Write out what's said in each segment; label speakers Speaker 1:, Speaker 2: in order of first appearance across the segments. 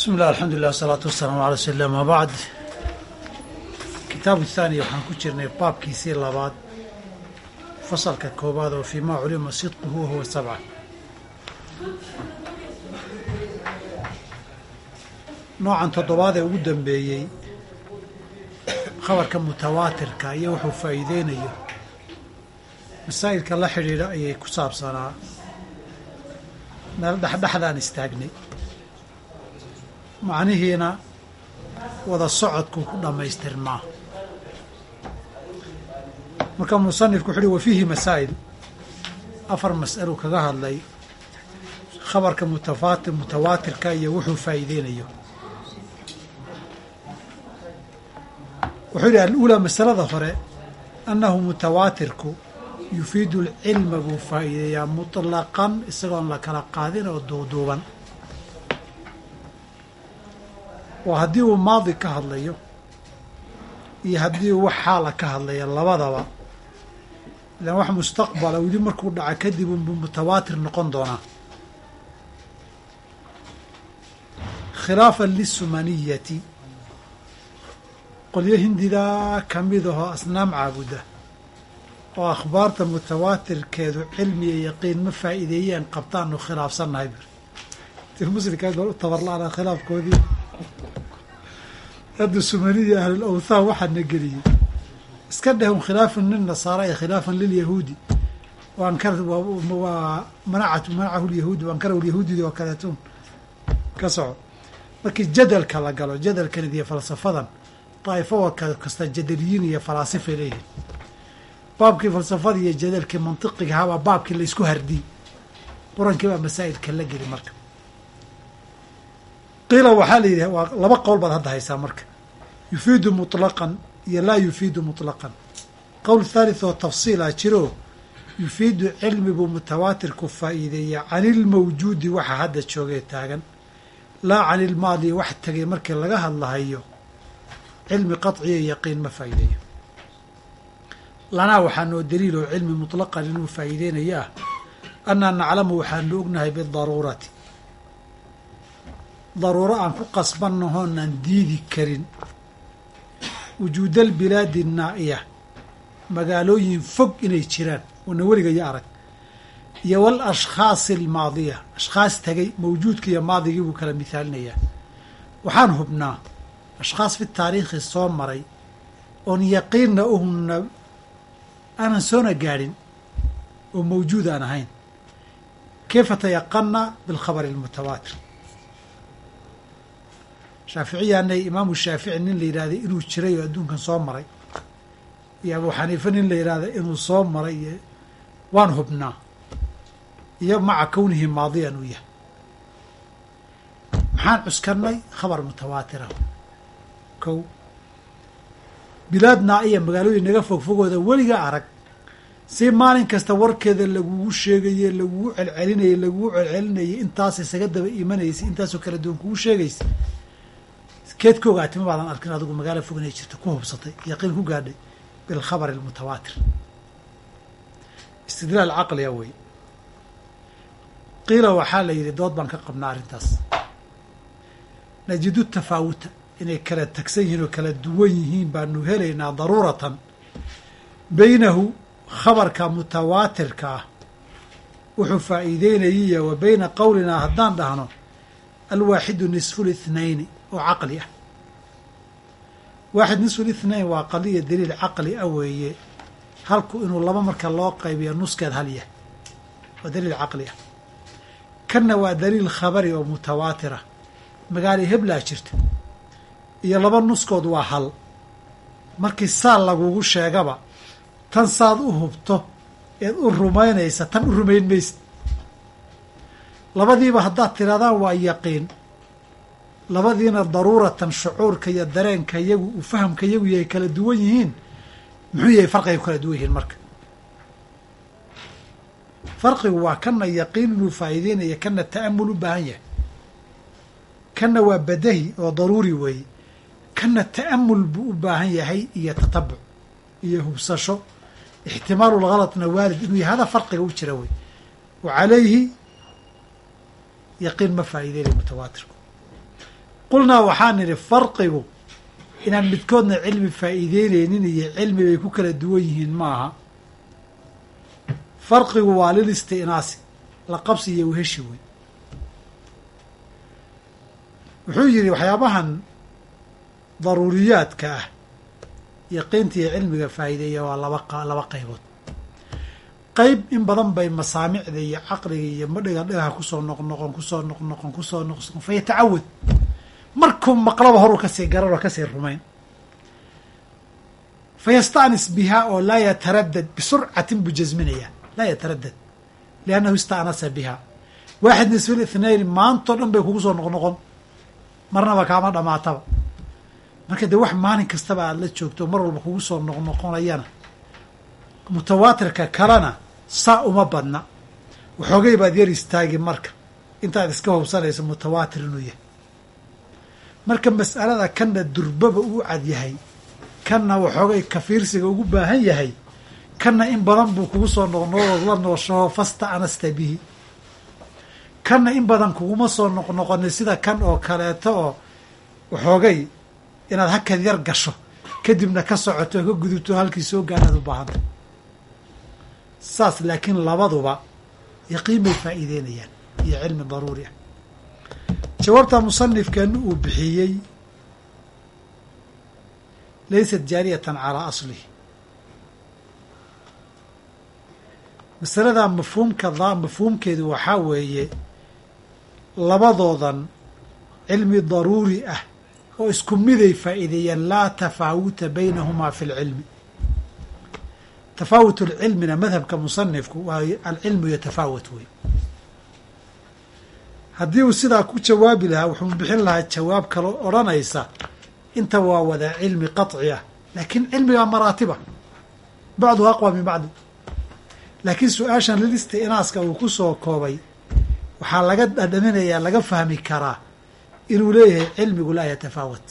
Speaker 1: bismi illah alxamdulilah wasalaatu wasalaamu ala rasuuli lah ama bacd kitaabu thaaniya waxaan ku jirnay baabkiisii labaad fasalka koobaad oo fii maa culima sidquhu wahuwa sabca. Noocan toddobaad ee ugu dambeeyey khabarka mutawaatirka iyo wuxuu faa'iideynayo. Masaa'ilka la xidhiidha ayay ku saabsanaa. Meel dhexdhexdaan istaagnay macnihiina wada socodku ku dhammaystirmaa marka musanifku wuxu uhi wa fiihi masaa'il. Afar mas'aluu kaga hadlay khabarka mutafaati mutawaatirka iyo wuxuu faa'iideynayo. Wuxuu yidhi aluulaa masalada hore annahu mutawaatirku yufiidu alcilma buu faa'iideeyaa mutlaqan isagoon la kala qaadin oo duuduuban oo haddii uu maadi ka hadlayo iyo haddii uu wax xaala ka hadlaya labadaba ilaan wax mustaqbala weli markuu dhaca kadib unbuu mutawaatir noqon doonaa. Khilaafan lisumaniyati qolyo hindidaa ka mid ahoo asnaam caabuda oo akhbaarta mutawaatirkeedu cilmi iyo yaqiin ma faa'iideeyeen qabtaanu khilaafsannahay u tabarla-anaa khilaafkoodii hadda sumaniya ahlul awthaan waxaadna geliyey. Iska dheh un khilaafan lilnasaara iyo khilaafan lilyahuudi waa manacat manacahu lyahuudi waankarahu lyahuudidi oo kaleetun. Ka soco. Markii jadalka la galo jadalkan iyo falsafadan daa'ifo kasta jadaliyiin iyo falaasifay leeyihiin baabkii falsafada iyo jadalkii mantiqiga ahaa waa baabkii la isku hardiyey qurankii baa masaa'ilka la geli marka qiila waxaa la yidhi waa laba qowl baad hadda haysaa marka yufiidu muطlaqan iyo laa yufiidu muطlaqan qowl thalith oo tafsiila jiro yufiidu cilmi buu mutawaatirku faa'iideeya can ilmawjuudi waxa hadda joogee taagan laa can ilmaadi wax tegay markii laga hadlahayo cilmi qaطciya yaqiin ma faa'iideeyo lanaa waxaa noo daliiloo cilmi muطlaqan inuu faa'iideynayo ah annaa naclamu waxaanu ognahay bidaruurati daruuro aan ku qasbannahoonaan diidi karin. Wujuuda albilaadi naa'iya. Magaalooyin fog inay jiraan. Oona weligayo arag. Iyo wal ashkhaasi almaadiya ashkhaas tegay mawjuudka iyo maadigii buu kala mithaalinayaa. Waxaan hubnaa ashkhaas fi taariikhi soo maray oon yaqiinna uhunna aanan soona gaadhin oo mawjuud aan ahayn. Kayfa tayaqana bilkhabari almutawaatir shaaficiyaanay imaamu shaafici nin la yidhahday inuu jiray oo adduunkan soo maray. Iyo abuu xaniife nin la yidhahda inuu soo maray iyo waan hubnaa. Iyo maca kownihi maadiyan uu yahay. Maxaan cuskanay khabar mutawaatira kow bilaad naa-iya magaalooyin naga fogfogooda weliga arag. Si maalin kasta warkeeda lagugu sheegaye lagugu celcelinaye lagugu celcelinayay intaas isaga daba imanaysa intaasoo kala duwan kugu sheegaysa keed ka ogaatima baadan arkin adigu magaalo fog inay jirto ku hubsatay yaqiin ku gaadhay bilkhabari almutawaatir. Istidlaal caqliga wey qiila waxaa la yidhi dood baan ka qabnaa arrintaas. Najidu tafaawuta inay kala tagsan yihiin oo kala duwan yihiin baanu helaynaa daruuratan beynahu khabarka mutawaatirka ah. Wuxuu faa'iideynayaya wa beyna qowlinaa haddaan dhahno alwaaxidu nisfu lithnayni oo caqli ah. Waaxid nisfu lithnayn waa qaliya daliil caqli ah weeye. Halku inuu laba marka loo qaybiyo nuskeed hal yahay. Waa daliil caqli ah. Kanna waa daliil khabari oo mutawaatir ah magaali heblaa jirta. Iyo laba nuskood waa hal. Markii saa lagugu sheegaba tan saad u hubto eed u rumaynaysa tan u rumayn maysid labadiiba haddaad tirahdaan waa yaqiin labadiina daruuratan shucuurka iyo dareenka iyagu uu fahamka iyagu yahay kala duwan yihiin muxuu yahay farqigay ku kala duwan yihiin marka. Farqigu waa kana yaqiin inuu faa'iideynaya kana ta'amul u baahan yahay. Kana waa badahi oo daruuri weeye. Kana ta'amul buu u baahan yahay iyo tatabuc iyo hubsasho. Ixtimaalu lgalatna waalid inuu yahay hada farqiga u jira wey wa calayhi yaqiin ma faa'iideynaya mutawaatirku qulnaa waxaan nidhi farqigu inaan midkoodna cilmi faa'iideyneynin iyo cilmi bay ku kala duwan yihiin ma aha farqigu waa lil isti'naasi la qabsi iyo uheshi wey wuxuu yidhi waxyaabahan daruuriyaadka ah yaqiinta iyo cilmiga faa'iideeya waa laba laba qaybood. Qayb in badan bay masaamicda iyo caqliga iyo madhiga dhagaha ku soo noqnoqon ku soo noqnoqon ku soo noqnoqon fa yatacawad markuu maqlaba horuu ka sii garan oo ka sii rumayn. Fa yasta'nis bihaa oo laa yataradad bisurcatin buu jasminayaa laa yataradad liannahu ista'nasa bihaa waaxid nisfil ithnayn maantao dhan bay kugu soo noqnoqon. Marnaba kaama dhamaataba. Marka dee wax maalin kastaba aada la joogto mar walba kugu soo noqnoqonayana. Mutawaatirka kalena saa uma badna. Waxoogay baad yar istaagi marka. Intaad iska hubsanayso mutawaatir inuu yahay marka mas'alada kanna durbaba uu cad yahay kanna waxoogay kafiirsiga ugu baahan yahay kanna in badan buu kugu soo noqnoqood la nooshaho fasta anasta bihi. Kanna in badan kuguma soo noqnoqonin sida kan oo kaleeto oo waxoogay inaad hakad yar gasho kadibna ka socoto ka gudubto halkii soo gaaraad u baahanta saas laakiin labaduba yaqiin bay faa'iideynayaan iyo cilmi daruuri ah jawaabta musanifkeenu uu bixiyey laysat jaariyatan calaa aslihi masaladaa mafhuumka mafhuumkeedu waxaa weeye labadoodan cilmi daruuri ah oo isku miday faa'iideeyaan laa tafaawuta baynahumaa fi lcilmi tafaawut lcilmina madhabka musanifku waa alcilmu yatafaawat wey haddii uu sidaa ku jawaabi lahaa wuxuu bixin lahaa jawaab kaloo odhanaysa inta waa wada cilmi qaطci ah laakiin cilmigaa maraatiba. Bacdu aqwa min bacdi. Laakiin su'aashan lilisti'naaska uu ku soo koobay waxaa laga dhadhaminayaa laga fahmi karaa inuu leeyahay cilmigu laa yatafaawat.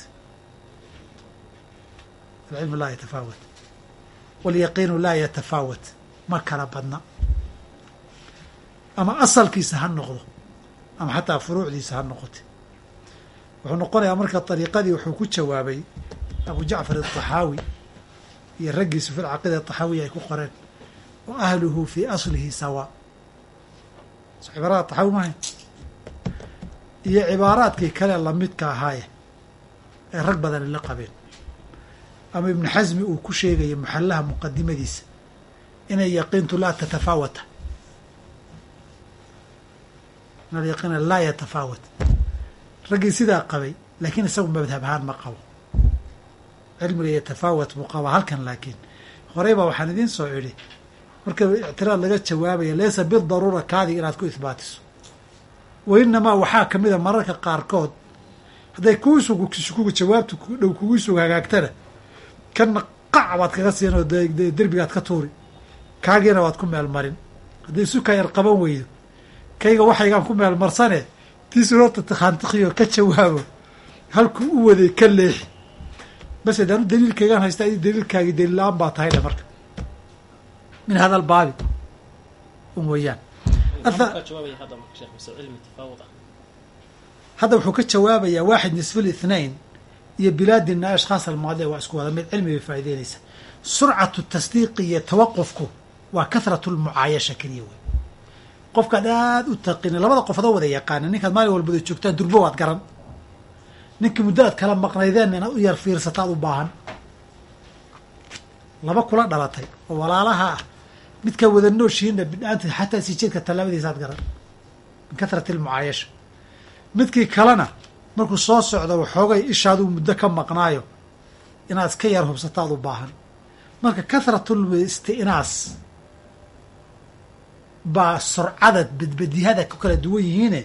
Speaker 1: Alcilmu laa yatafaawat. Walyaqiinu laa yatafaawat. Ma kala badna. Ama asalkiisa ha noqdo ama xataa furuucdiisa ha noqote wuxuu noqonayaa marka ariiqadii wuxuu ku jawaabay abu jacfar alطaxaawi iyo raggiisu fi lcaqiida ay ku qoreen wa ahluhu fii aslihi sawa. So axaawi taxaawi maahay iyo cibaaraadkii kale lamidka ahaaye ee rag badani la qabeen. Ama ibni xasmi uu ku sheegayay muxallaha muqadimadiisa inay yaqiintu laa tatafaawata in alyaqiina laa yatafaawat raggii sidaa qabay laakiin isagu madhab ahaan ma qabo. Cilmiga yatafaawat buu qabaa halkan laakiin horey baa waxaan idiin soo idhi marka ictiraad laga jawaabaya laysa bidaruura kaadii inaad ku ihbaatiso wa inamaa waxaa ka mid a mararka qaarkood hadday kuisugu jawaabtu dhow kugu hagaagtana kanna qac baad kaga siin oo derbigaad ka tuuri kaagiina waad ku meel marin. Haddii suka yar qaban weydo kayga waxaygaan ku meel marsane tiisu horta takhaantikiyo ka jawaabo halkuu u waday ka leexi bas adaanu daliilkaygaan haystaa i daliilkaagii daliil la'aan baa tahay dhe marka. Min hada albaabi un weeyaan. Hadda wuxuu ka jawaabayaa waaxid nisfil ithnain iyo bilaadina ashkhaas almaadiya waa isku wada mid cilmi bay faa'ideynaysa surcatu tasdiiqi iyo tawaqufku waa kathratu lmucaayasha keliya wey qofkaad aada u taqina labada qof adoo wada yaqaana ninkaad maalin walbada joogtaan durbo waad garan. Ninkii muddo aad kala maqnaydeen inaad u yar fiirsataad u baahan. Laba kula dhalatay oo walaalaha ah. Midkaa wada nooshihiinna bidhaanta xataa sijeedka tallaabadiisaad garan. Min kathrati almucaayasha midkii kalena markuu soo socdo waxoogay ishaaduu muddo ka maqnaayo inaad iska yar hubsataad u baahan. Marka kathratul isti'naas baa surcada bedbedihada ku kala duwan yihiine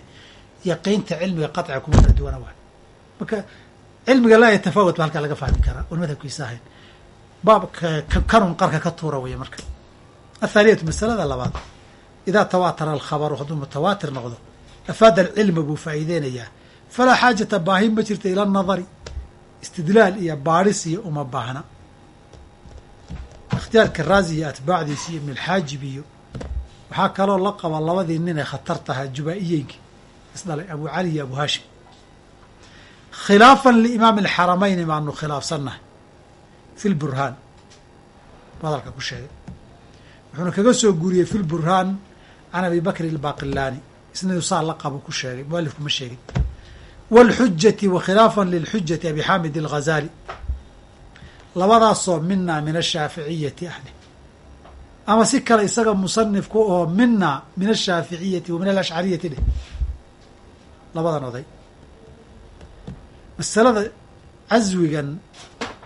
Speaker 1: yaqiinta cilmiga qaطciga kuma kala duwana waay. Marka cilmiga laa yatafaawat ba halkaa laga fahmi karaa oon madhabkiisa ahayn baabka kanun qarka ka tuura weeye marka. Athaaniyatu masalada labaad idaa tawaatara alkhabaru hadduu mutawaatir noqdo afaada alcilma buu faa'iideynayaa. Falaa xaajata baahi ma jirta ila anadari istidlaal iyo baadhis iyo uma baahna. Ikhtiyaarka raazi iyo atbaacdiisi iyo ibnulxaajib iyo waxaa kaloo la qaba labadii nin ee khatar tahaa jubaa-iyeenki isdhalay abu cali iyo abu haashim khilaafan liimaami alxaramayni baanu khilaafsannahay fi lburhaan hadalka ku sheegay. Wuxuuna kaga soo guuriyey fi lburhaan can abi bakri albaqilaani isnadu saa la qabo ku sheegay mualifku ma sheegin. Wاlxujati wa khilaafan lilxujati abi xaamid alghazali labadaasoo mina min ashaaficiyati ahli ama si kale isaga musanifku oo mina min ashaaficiyati wa min alashcariyati dheh labadan oday. Masalada caswigan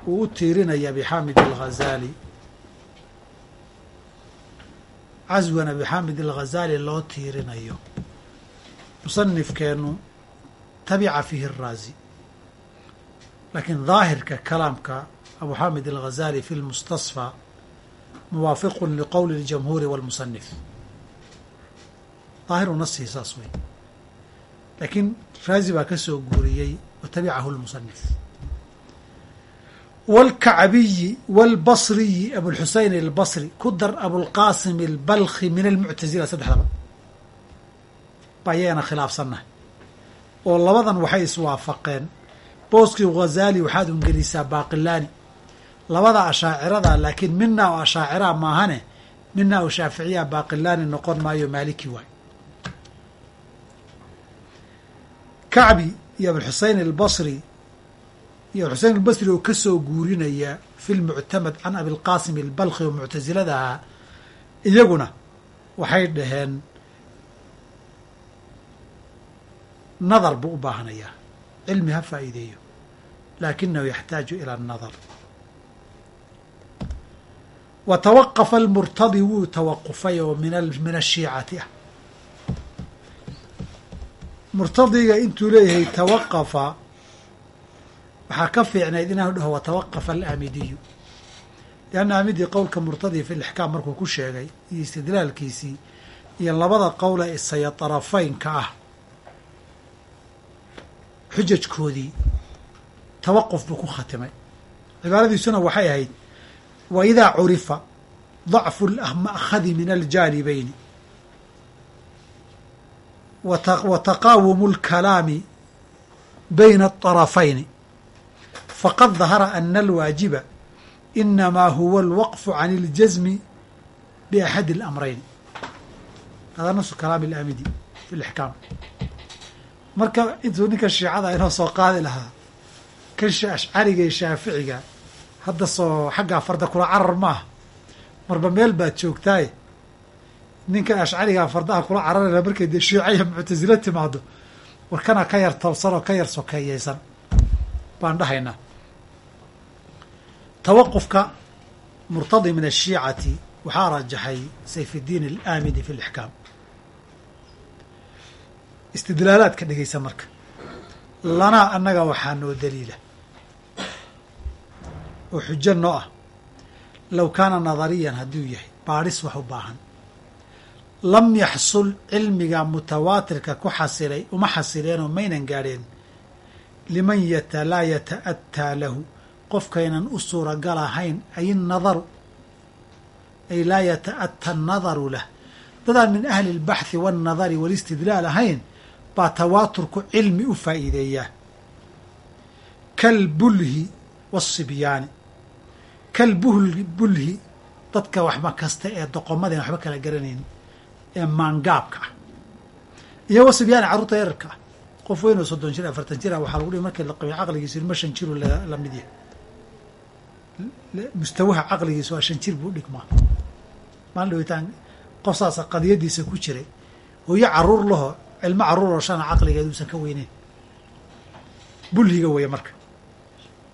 Speaker 1: uu u tiirinaya abi xaamid alghazali. Caswan abi xaamid alghazali loo tiirinayo. Musanifkeenu tabica fiihi araazi laakiin daahirka kalaamka abu xaamid alghazali fi lmustasfى muwaafiqu liqowli اljamhuuri wاlmusanif daahiru nasihi saas wey laakiin raazi baa ka soo guuriyey wa tabicahu lmusanif wاlkacbiyi wاlbasriyi abulxuseyn albasri ku dar abulqaasim albalkhi min almuctazila saddexdaba baa iyagana khilaafsannahay oo labadan waxay iswaafaqeen booskii ghazali waxaad ungelisaa baaqilaani labada ashaacirada laakiin mina oo ashaacira maahane mina oo shaaficiya baaqilaani noqon maayo maaliki waay. Kacbi iyo abulxuseyn albasri iyo abulxuseyn albasri oo ka soo guurinaya fi lmuctamad can abilqaasim albalkhi oo muctasilada ahaa iyaguna waxay dhaheen nadar buu u baahanayaa cilmi ha faa'iideeyo laakinahu yaxtaaju ila anadar wa tawaqafa almurtadi wuu tawaqufay oo min ashiicati ah murtadiga intuu leeyahay tawaqafa waxaa ka fiicnayd inaanu dhaho watawaqafa alaamidiyu lianna aamidi qowlka murtadi fi lixkaam markuu ku sheegay iyo istidlaalkiisii iyo labada qowle isaya tarafaynka ah xujajkoodii tawaquf buu ku khatimay cibaaradiisuna waxay ahayd wa idaa curifa dacfu lma'khadi min aljaanibayni wa taqaawumu اlkalaami bayna aطarafayni faqad dahara ana alwaajiba inamaa huwa alwaqfu can اljazmi biaxadi اlamrayn hada nasu kalaami اlaamidi fi lixkaam marka intuu ninka shiicada inoo soo qaadi lahaa kan ashcariga iyo shaaficiga hadda soo xaggaa farda kula carar maaha marba meel baad joogtaaye ninkan ashcarigaa fardaha kula cararayna markay dee shiicaya muctasilo timaado war kana ka yar towsan oo ka yar sokeeyeysan baan dhahaynaa. Tawaqufka murtadi min ashiicati waxaa rajaxay sayfiddiin alaamidi fi lixkaam istidlaalaadka dhegeysa marka. Lanaa annaga waxaa noo daliila oo xujo noo ah. Low kaana nadariyan hadduu yahay baadhis wax u baahan. Lam yaxsul cilmiga mutawaatirka ku xasilay uma xasileenoo maynan gaadheen. Liman yata laa yata'ataa lahu qofkaynan u suuragal ahayn ay nadaru ay laa yata'ata annadaru lah. Dadaan min ahli اlbaxthi waاnnadari walistidlaal ahayn baa tawaaturku cilmi u faa'iideeyaa kalbulhi waasibyaani kalbuhli bulhi dadka waxba kasta ee doqomadeen waxba kala garanayn ee maangaabka ah. Iyo wasibyaani carruurta yararka ah qof weyn oo soddon jir afartan jir ah waxaa lagu dhihi markii la qabiyo caqligiisu ilma shan jiru la mid yahay. Mustawaha caqligiisu waa shan jir buu dhigmaa. Maalin dhawitaan qof saasa qadiyadiisa ku jiray hooyo carruur laho cilmo carruur oo shana caqligeed uusan ka weyneyn. Bulhiga weeye marka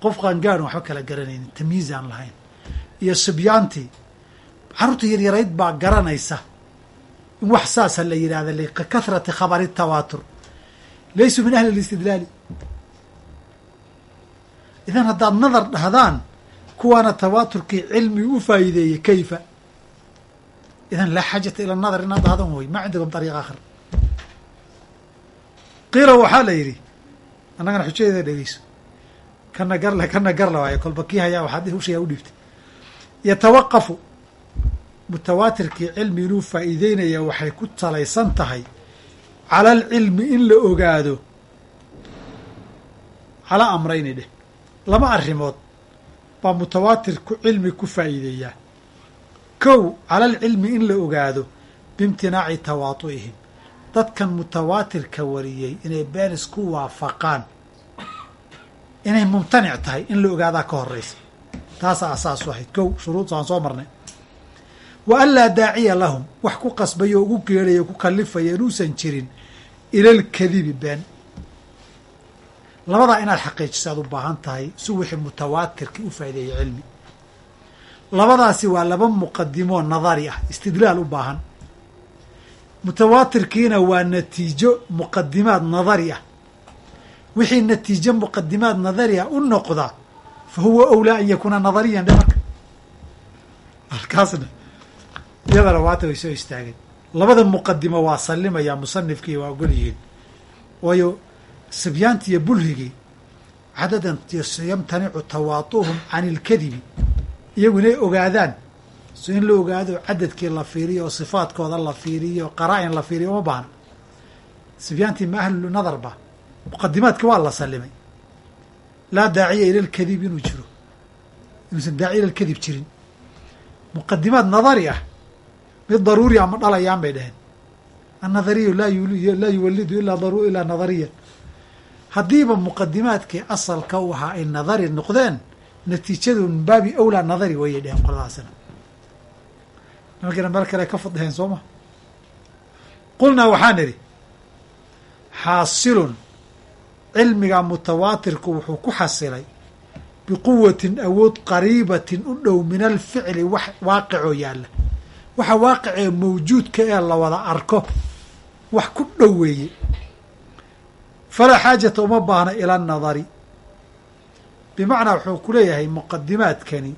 Speaker 1: qof qaangaarin waxba kala garanaynin tamyiiz aan lahayn. Iyo sibyaantii carruurta yaryarayd baa garanaysa in wax saasa la yidhahda likathrati khabari tawaatur. Laysuu min ahli اlistidlaali idan haddaad nadar dhahdaan kuwaana tawaaturkii cilmi u faa'iideeyey kayfa? Idan laa xaajata ila nadar inaad dhahdan way ma cindakum ariiq aakhar. Qiila waxaa la yidhi annagana xujadeeda dhegeyso kana garle kana garla waayo kolba kii hayaa waxaad u dhiibtay yatawaqafu mutawaatirkii cilmi inuu faa'iideynaya waxay ku salaysan tahay cala alcilmi in la ogaado. Calaa amrayni dheh laba arrimood baa mutawaatir ku cilmi ku faa'iideeyaa kow cala alcilmi in la ogaado biimtinaaci tawaatu'ihim. Dadkan mutawaatirka wariyey inay been isku waafaqaan inay mumtanic tahay in la ogaadaa ka horraysa taasaa asaasu ahayd kow shuruudaan soo marnay. Wa an laa daaciya lahum wax ku qasbaya ugu geedhaya o ku kallifaya inuusan jirin ilalkadibi been. Labadaa inaad xaqiijiso aad u baahan tahay si wixii mutawaatirka u faa'ideeya cilmi. Labadaasi waa laba muqadimoo nadari ah istidlaal u baahan. Mutawaatirkiina waa natiijo muqadimaad nadari ah wixii natiijo muqadimaad nadari ah u noqda fa huwa owlaa an yakuuna nadariyan dhe marka halkaasna iyadana waata way soo istaageen. Labada muqadimo waa sallimayaa musanifkii waa ogol yihiin. Waayo sibyaanti iyo bulhigii cadadan yamtanicu tawaatuhum can ilkadibi iyagu inay ogaadaan so in la ogaado cadadkii la fiiriyo oo sifaadkooda la fiiriyo qaraa-in la fiiriyo uma baahna. Sibyaantii ma ahlu nadar muqadimaadki waa la sallimay. Laa daaciya ila lkadib inuu jiro. Inuusan daaciya ila lkadib jirin. Muqadimaad nadari ah. Mid daruuri ama dhalayaan bay dhaheen. Annadariyu laa yuwalidu ilaa daru ilaa nadariyan. Haddiiba muqadimaadkii asalka u ahaa ay nadari noqdeen natiijadu min baabi awlaa nadari wayay dheheen qoladaasina. Nimankina meel kale ka fadheen soo ma? Qulnaa waxaan idhi xaasilun cilmiga mutawaatirku wuxuu ku xasilay biquwatin awood qariibatin u dhow min alficli wax waaqicoo yaalla waxa waaqicee mawjuudka ee la wada arko wax ku dhow weeye. Falaa xaajata uma baahna ila nadari. Bimacnaa wuxuu ku leeyahay muqadimaadkani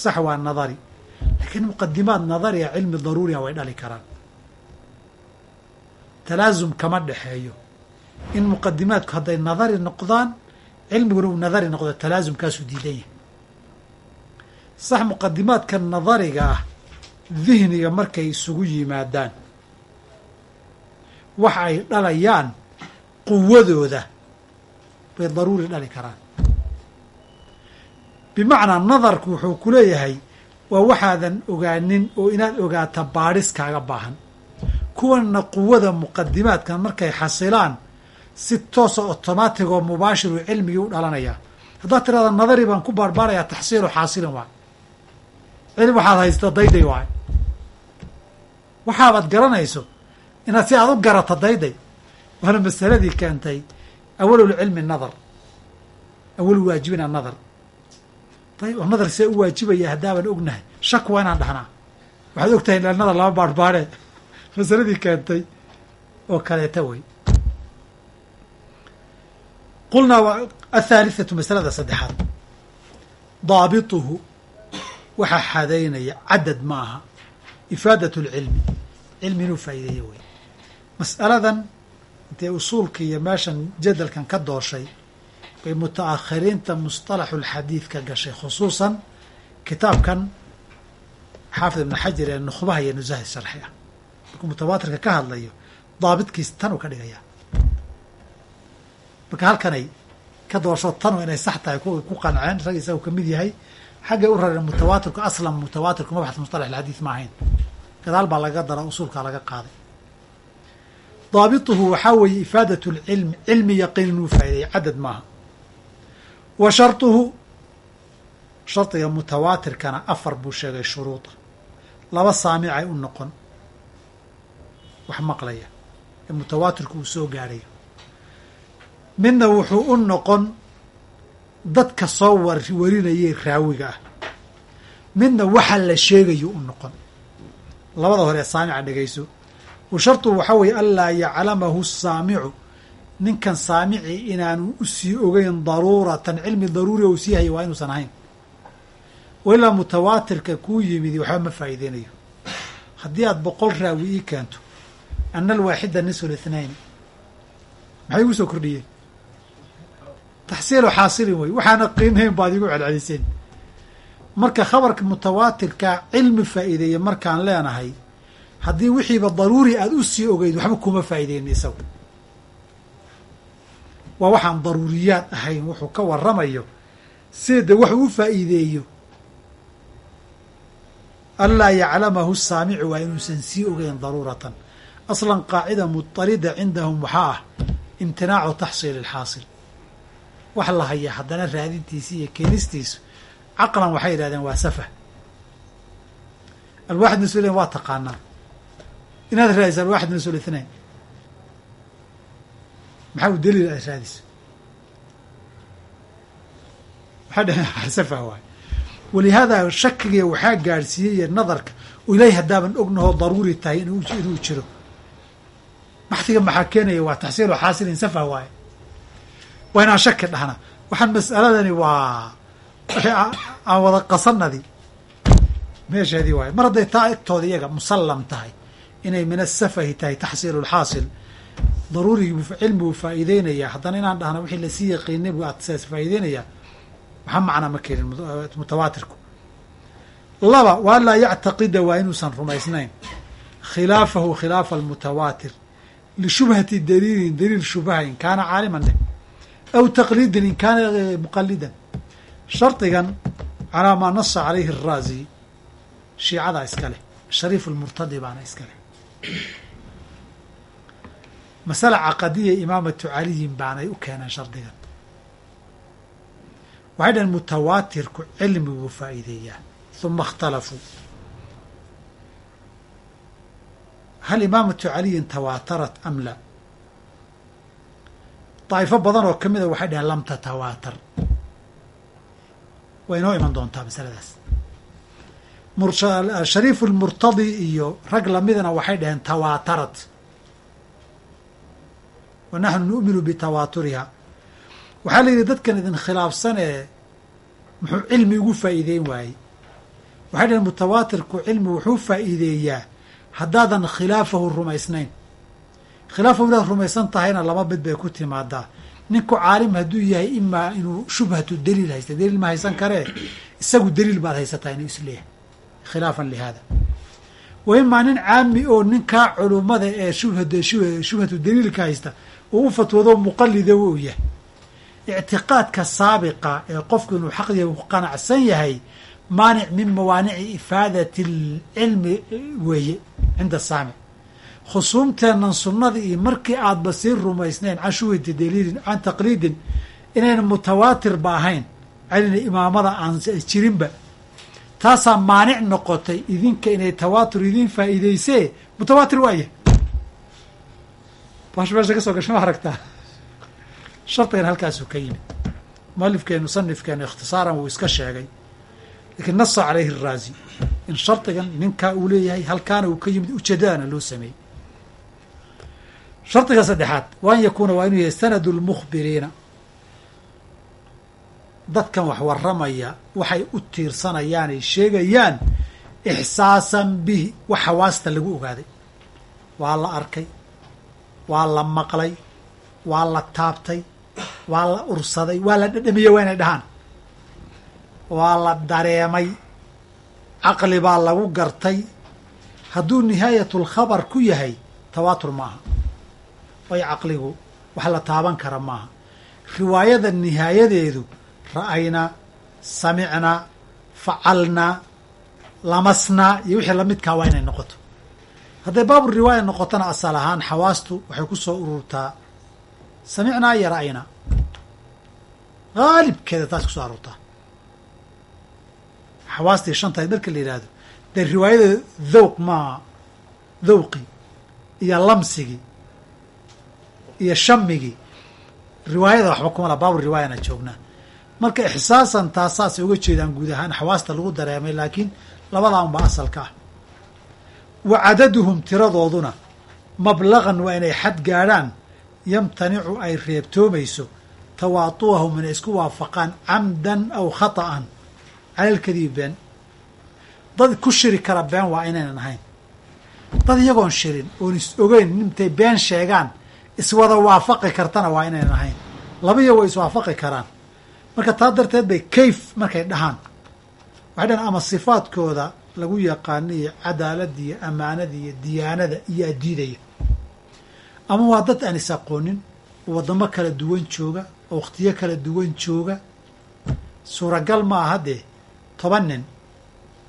Speaker 1: sax waa nadari. Laakiin muqadimaad nadariga cilmi daruuriga way dhali karaan. Talaasum kama dhexeeyo in muqadimaadku hadday nadari noqdaan cilmiguna uu nadari noqdo talaasumkaasuu diidan yahay. Sax muqadimaadka nadariga ah dihniga markay isugu yimaadaan waxa ay dhalayaan quwadooda bay daruuri dhali karaan. Bimacnaa nadarku wuxuu ku leeyahay waa waxaadan ogaanin oo inaad ogaata baadhis kaaga baahan. Kuwanna quwada muqadimaadkan markay xasilaan si toosa otomaatig oo mubaashir uu cilmigii u dhalanayaa haddaad tirahda nadari baan ku baarbaarayaa taxsiilu xaasilin waay. Cilmi waxaad haysta dayday waay. Waxaabaad garanayso inaad si aad u garata dayday waana masaladii keentay awalulcilmi nadar. Awalu waajibina nadar. Ayib oo nadar see u waajibaya haddaaban ognahay. Shak waa inaan dhahnaa. Waxaad og tahay ila nadar lama baarhbaarhe masaladii keentay oo kaleeta wey qulnaa athaalithatu masalada saddexaad daabituhu waxaa xadaynaya cadad ma aha ifaadat lcilmi cilmi inuu faa'iideeyo wey mas'aladan intay usuulka iyo meeshan jadalkan ka dooshay bay mutaakhiriinta ka gashay khusuusan kitaabkan xaafid ibn xajar ee nukhbaha iyo nusaha sharxi ah markuu mutawaatirka ka hadlayo daabitkiis tan uu ka dhigayaa marka halkanay ka doosho tanu inay sax tahay kuway ku qanceen rag isagu ka mid yahay xaggay u rareen mutawaatirku aslan mutawaatirku mabaxs musطalax alxadiid ma ahayn. Gadaal baa laga dara usuulkaa laga qaaday. Daabituhu waxaa weeye ifaadat lcilmi cilmi yaqiin inuu faa'ideeya cadad maaha. Wa sharطuhu shardiga mutawaatirkana afar buu sheegay shuruuda. Laba saamicay u noqon. Wax maqlaya. Ee mutawaatirku uu soo gaadhayo midna wuxuu u noqon dadka soo warinayay raawiga ah. Midna waxa la sheegayo u noqon. Labada hore saamica dhegayso wa sharطu waxaa weeye anlaa yaclamahu saamicu. Ninkan saamici inaanu u sii ogeyn daruuratan cilmi daruuri ou sii hayay waa inuusan ahayn. Wa ilaa mutawaatirka kuu yimidi waxba ma faa'iideynayo. Haddii aad boqol raawi ii keento ana alwaaxida nisfu lithnayn maxay igu soo kordhiyeen taxsiilu xaasilin wey waxaana qiimahayn baad igu celceliseen marka khabarka mutawaatirkaa cilmi faa'iideeya markaan leenahay haddii wixiiba daruuri aada u sii ogeyd waxba kuma faa'iideyni isagu waa waxaan daruuriyaad ahayn wuxuu ka waramayo sida de wax uu faa'iideeyo anlaa yaclamahu saamicu waa inuusan sii ogeyn daruuratan aslan qaacida muطarida cindahum waxaa ah imtinaacu taxsiili اlxaasil wax la haya haddana raadintiisi iyo keenistiisu caqlan waxay yidhahdeen waa safah. Alwaxid mas'uliyan waa taqaanaa. Inaad raadiso alwaxid mas'uul maxaa u daliil aad raadiso waxay dhaheen safah waay. Walihaada shakiga waxaa gaadhsiiyey iyo nadarka ilaahay haddaaban ognahoo daruuri tahay inuu jiro. Baxdiga maxaa keenaya? Waa taxsiilu xaasilin safah waaye waa inaan shaki dhahna. Waxaan mas'aladani waa aan wada qasanadi meesheedii waaye. Mar hadday taa egtooda iyaga musallam tahay inay min asafahi tahay taxsiilu lxaasil daruurigii cilmiguu faa'iideynayaa haddana inaan dhahna wixii la sii yaqiinay buu asaas faa'iideynayaa waxaa macnaa ma keenin mutawaatirku. Laba waa laa yactaqida waa inuusan rumaysnayn. Khilaafahu khilaafa almutawaatir. Lishubhati daliilin daliil shubaha in kaana caaliman dheh aw taqliidin in kaana muqalidan shardigan calaa maa nasa calayhi araazi shiicadaa iska leh shariif lmurtadi baana iska leh masale caqadiya imaamatu caliyin baanay u keeneen shardigan waxay dhaheen mutawaatirku cilmiguu faa'iideeyaa huma اkhtalafuu hal imaamatu caliyin tawaatarat am la daa'ifo badan oo ka mida waxay dhaheen lam tatawaatar way inoo iman doontaa masaladaas. Shariifu lmurtadi iyo rag lamidana waxay dhaheen tawaatarat. Wa naxnu nu'minu bitawaaturiha waxaa la yidhi dadkan idin khilaafsanee muxuu cilmi ugu faa'iideyn waayey. Waxay dhaheen mutawaatirku cilmi wuxuu faa'iideeyaa haddaadan khilaafahu rumaysnayn khilaafahu inaad rumaysan tahayna laba mid bay ku timaadaa ninku caalim hadduu yahay imaa inuu shubhatu daliil haysta daliil ma haysan karee isagu daliil baad haysataa inuu is leeyahay khilaafan lihaada. Wa imaa nin caami oo ninkaa culummada ee shubhatu daliilka haysta oo u fatwoodo muqalida uu yahay. Ictiqaadka saabiqa ee qofku inuu xaqdiga ku qanacsan yahay maanic min mawaanici ifaadati alcilmi weeye cinda saamic khusuumteennan sunnada iyo markii aadba sii rumaysnayn can shubhati daliilin can taqliidin inayna mutawaatirba ahayn. Celina imaamada aan jirinba. Taasaa maanic noqotay idinka inay tawaatur idin faa'iideysee mutawaatir waaya bash meesha ka soo gasha ma aragtaa? Shardigan halkaasuu ka yimid. Mualifkeenu musanifkeenu ikhtisaaran wuu iska sheegay. Laakiin nasa calayhi araazi in shardigan ninkaa uu leeyahay halkaana uu ka yimid ujeedadana loo sameeyey shardiga saddexaad wa an yakuuna waa inuu yahay sanadu lmukhbiriina dadkan wax warramaya waxay u tiirsanayaan ay sheegayaan ixsaasan bihi wax hawaasta lagu ogaaday. Waa la arkay waa la maqlay waa la taabtay waa la ursaday waa la dhadhamiyey waa inay dhahaan. Waa la dareemay caqli baa lagu gartay. Hadduu nihaayatulkhabar ku yahay tawaatur maaha way caqligu wax la taaban kara maaha. Riwaayada nihaayadeedu ra'aynaa samicnaa facalnaa lamasnaa iyo wixii lamidkaa waa inay noqoto. Hadday baabu riwaaya noqotona asal ahaan xawaastu waxay ku soo ururtaa samicnaa iyo ra'aynaa haalibkeeda taas ku soo aroortaa xawaastii shantayd marka la yidhaahdo dee riwaayada dhowq maa dhowqi iyo lamsigii iyo shamigii riwaayada waxba kuma laha baabu riwaayana joognaa. Marka ixsaasan taas saasay uga jeedaan guud ahaan xawaasta lagu dareemay laakiin labadaa unbaa asalka ah. Wa cadaduhum tiradooduna mablaqan waa inay xad gaadhaan yamtanicu ay reebtoomayso tawaatu'ahum inay isku waafaqaan camdan aw khata'an calalkadiib been. Dad ku shiri kara been waa inaynan ahayn. Dad iyagoon shirin oon is ogeyn intay been sheegaan iswada waafaqi kartana waa inaynan ahayn labaiyo way iswaafaqi karaan. Marka taa darteed bay kayf markay dhahaan. Waxay dhahan ama sifaadkooda lagu yaqaano iyo cadaaladda iyo ammaanada iyo diyaanada iyo addiidaya ama waa dad aan is aqoonin oo waddamo kala duwan jooga oo wakhtiyo kala duwan jooga. Suuragal ma aha dee toban nin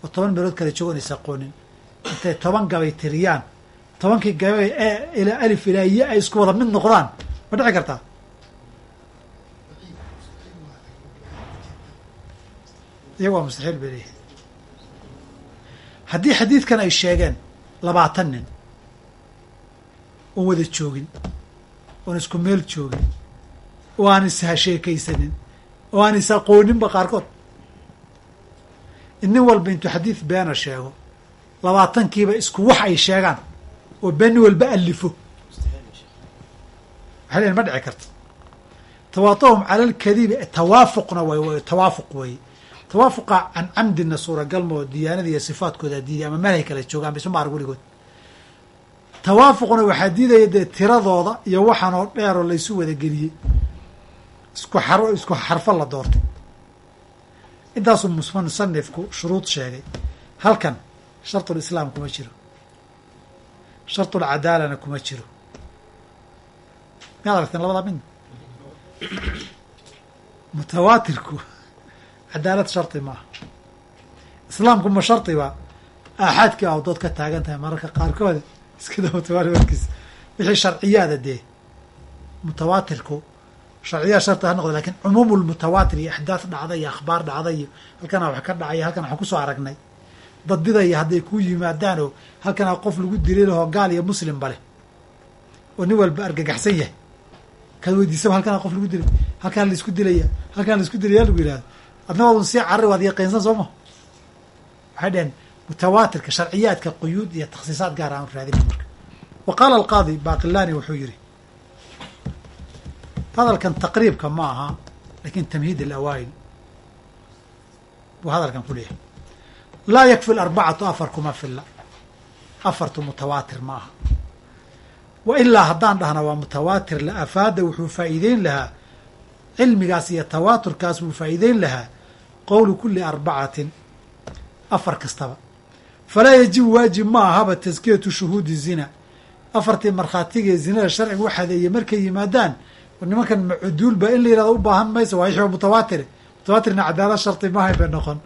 Speaker 1: oo toban meelood kala jooga on is aqoonin intay toban gabay tiriyaan tobankii gabay ee ilaa alif ilaa ya ay isku wada mid noqdaan. Ma dhici kartaa? Iyaga waa mustaxiil bay leeyahay haddii xadiidkan ay sheegeen labaatan nin oon wada joogin oon isku meel joogin oo aan is hasheekaysanin oo aan is aqooninba qaarkood. In nin walba intuu xadiid beena sheego labaatankiiba isku wax ay sheegaan oo been nin walba alifo waxay leeyiin ma dhici karto. Tawaatuhum cala alkadibi tawaafuqna way tawaafuq weeye tawaafuqa can camdina suuragal moo diyaanada iyo sifaadkooda diiday ama meelhay kala joogaan bisma arg weligood. Tawaafuqna waxaa diidaya dee tiradooda iyo waxaan oo dheeroo laysu wada geliyey. Isku xar isku xarfo la doortay intaasuu musanifku shuruud sheegay. Halkan shartulislaam kuma jiro shartulcadaalana kuma jiro miyaad aragteen labadaa midna mutawaatirku cadaalad shardi maaha islaamku ma shardiba aaxaadkii awdood ka taagan tahay mararka qaarkood iskada mutawaatir warkiisa wixii sharciyaada dee mutawaatirku sharciyaad shardi ha noqda laakiin cumuumu lmutawaatir iyo axdaad dhacda iyo akhbaar dhacda iyo halkanaa wax ka dhacaya halkan waxaan ku soo aragnay dadidaya hadday ku yimaadaan oo halkanaa qof lagu dilay lahoo gaal iyo muslimba leh. Oo nin walba argagaxsan yahay. Kaad weydiisaba halkanaa qof lagu dilay halkaan la isku dilaya. Halkaan la isku dilaya lagu yihahdo adna waadun sii carari waad yaqiinsan soo ma waxay dhaheen mutawaatirka sharciyaadka quyuud iyo takhsiisaad gaar aan raadina marka. Wa qaala alqaadi baqilani wuxuu yihi hadalkan taqriibka ma aha laakiin tamhiid alawaa'il. Buu hadalkan ku leeyahay. Laa yakfi arbacatu afar kuma filla afartu mutawaatir ma aha wa ilaa haddaan dhahna waa mutawaatir la afaada wuxuu faa'iideyn lahaa. Cilmigaas iyo tawaaturkaas buu faa'iideyn lahaa qowlu kuli arbacatin afar kastaba. Falaa yajibu waajib ma ahaba taskiyatu shuhuudi zina. Afartii markhaatigae zinada sharciga u xadeeyey markay yimaadaan nimankan macuduulba in la yihahdo u baahan mayso waa ixwa mutawaatire mutawaatirna cadaalad shardi maahayn bay noqon.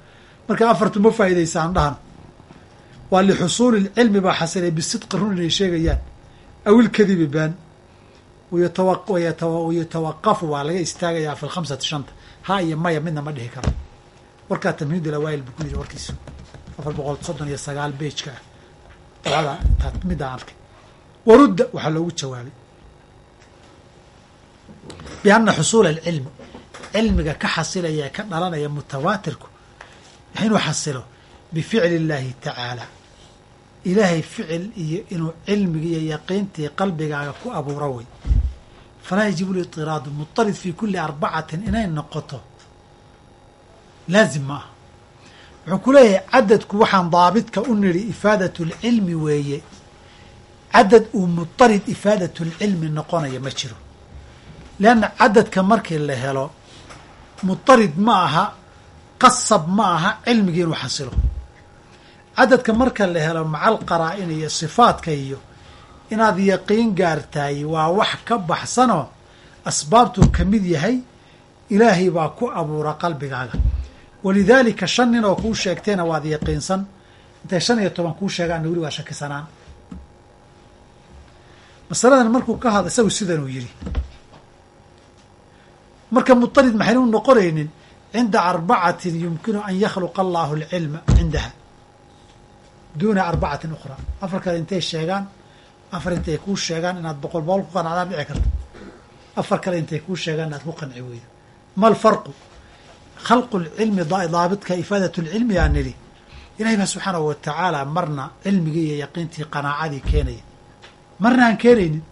Speaker 1: Marka afartu ma faa'iidaysaan dhahan waa lixusuuli lcilmi baa xasilay bisidqi run inay sheegayaan. Aw ilkadibi baan. Wayatawaqafu waa laga istaagayaa fi lkhamsati shanta. Ha iyo maya midna ma dhihi karo. Warkaa tamhiid alawaayil buu ku yidhi warkiisu. Afar boqol soddon iyo sagaal beejka. Ah midaan arkay. Warudda waxaa loogu jawaabay. Bianna xusuula alcilmi cilmiga ka xasilaya ka dhalanaya mutawaatirku inuu xasilo? Bificli illaahi tacaala ilaahay ficil iyo inuu cilmigi iyo yaqiintii qalbigaaga ku abuuro wey. Falaa yajibu litiraadu mutarid fi kuli arbacatin inay noqoto laazim ma aha wuxuu ku leeyahay cadadku waxaan daabidka u nidhi ifaadat lcilmi weeye. Cadad uu mutarid ifaadat lcilmi noqonaya ma jiro. Leanna cadadka markii la helo mutarid ma aha qasab ma aha cilmigii inuu xasilo cadadka marka la helo macal qaraa-in iyo sifaadka iyo inaad yaqiin gaartaay waa wax ka baxsanoo asbaabtuu ka mid yahay ilaahay baa ku abuura qalbigaaga. Walidaalika shan nin oo kuu sheegtayna waad yaqiinsan. Intay shan iyo toban kuu sheegaanna weli waa shakisanaan. Masaladan markuu ka hadla isagu sidanuu yidhi marka mutarid maxaynu u noqonaynin cinda arbacatin yumkinu an yakhluqa allahu alcilma cindaha duuna arbacatin ukhraa afar kale intay sheegaan afar intay kuu sheegaan inaad boqol boqol ku qanacdaan dhici karta afar kale intay kuu sheegaan inaad ku qanci weydo. Ma alfarqu khalqu lcilmi daabidka ifaadat lcilmi aa nidhi. Ilahay baa subxaanahu wa tacaala marna cilmigii iyo yaqiintii qanaacadii keenaya. Marna aan keenaynin.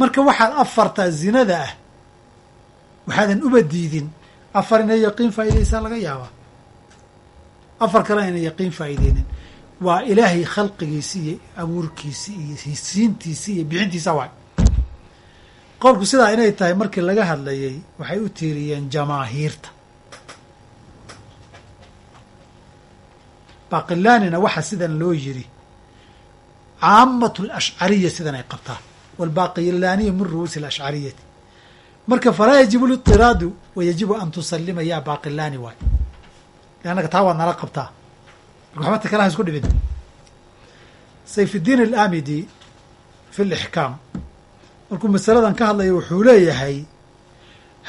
Speaker 1: Marka waxaad afartaa zinada ah waxaadan uba diidin afar inay yaqiin faa'iidaysaa laga yaabaa. Afar kale inay yaqiin faa'iideynin waa ilaahay khalqigiisi iyo abuurkiisi iyo siintiisi iyo bixintiisa waay. Qowlku sidaa inay tahay markii laga hadlayay waxay u tiiriyeen jamaahiirta. Baqilaanina waxa sidan loo yiri caamat alashcariya sidan ay qabtaan. Walbaaqilaaniya min ru'uusi lashcariyati marka falaa yajibu litiraadu wa yajibu an tusalima yaa baaqilaani waayo leannaga taa waad nala qabtaa waxba tikalaha isku dhibin sayfiddiin alamidi fi lixkaam markuu masaladan ka hadlayo wuxuu leeyahay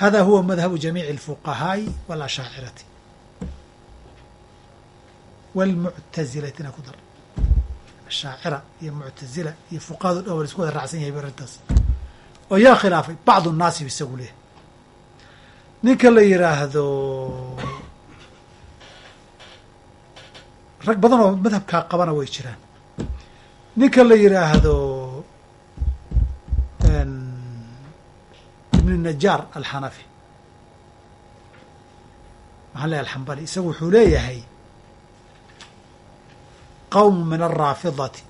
Speaker 1: hada huwa madhabu jamiici alfuqahaa'i walashaacirati waalmuctazilatina ku dar. Ashaacira iyo muctazila iyo fuqahado dhan war isku wada raacsan yahay arrintaas. Oo yaa khilaafay bacdu nnaasi isagu leeyahay. Ninka la yidhaahdo rag badan oo madhabkaa qabana way jiraan. Ninka la yidhaahdo ibn najaar alxanafi maxaa leeyahy alxambali isagu wuxuu leeyahay qowm min alraafidati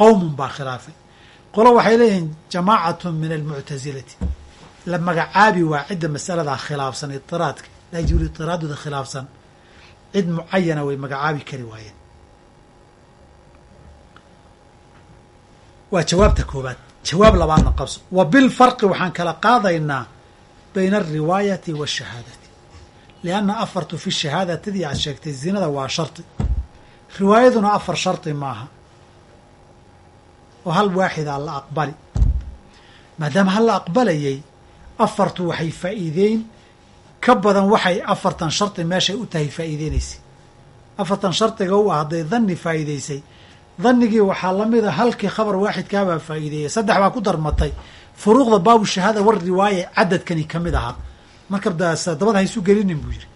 Speaker 1: qowmun baa khilaafay. Qolo waxay leeyihiin jamaacatu min almuctasilati la magacaabi waa cidda masaladaa khilaafsan itiraadka laa yajibu itiraaduda khilaafsan cid mucayana way magacaabi kari waayeen. Waa jawaabta koobaad jawaab labaadna qabso. Wa bilfarqi waxaan kala qaadaynaa bayna alriwaayati waashahaadati lianna afartu fi shahaadatadii aad sheegtay zinada waa shardi riwaayaduna afar shardi maaha. Oo hal waaxidaa la aqbali. Maadaama hal la aqbalayay afartu waxay faa'iideyn ka badan waxay afartan shardi meeshay u tahay faa'iideynaysay afartan shardiga u ah hadday dhanni faa'iideysay dhanigii waxaa lamida halkii khabar waaxidkaabaa faa'iideeyey. Saddex baa ku darmatay. Furuuqda baabu shahaada war riwaaye cadadkani ka mid ahaa. Marka dabada haysu gelinin buu yidhi.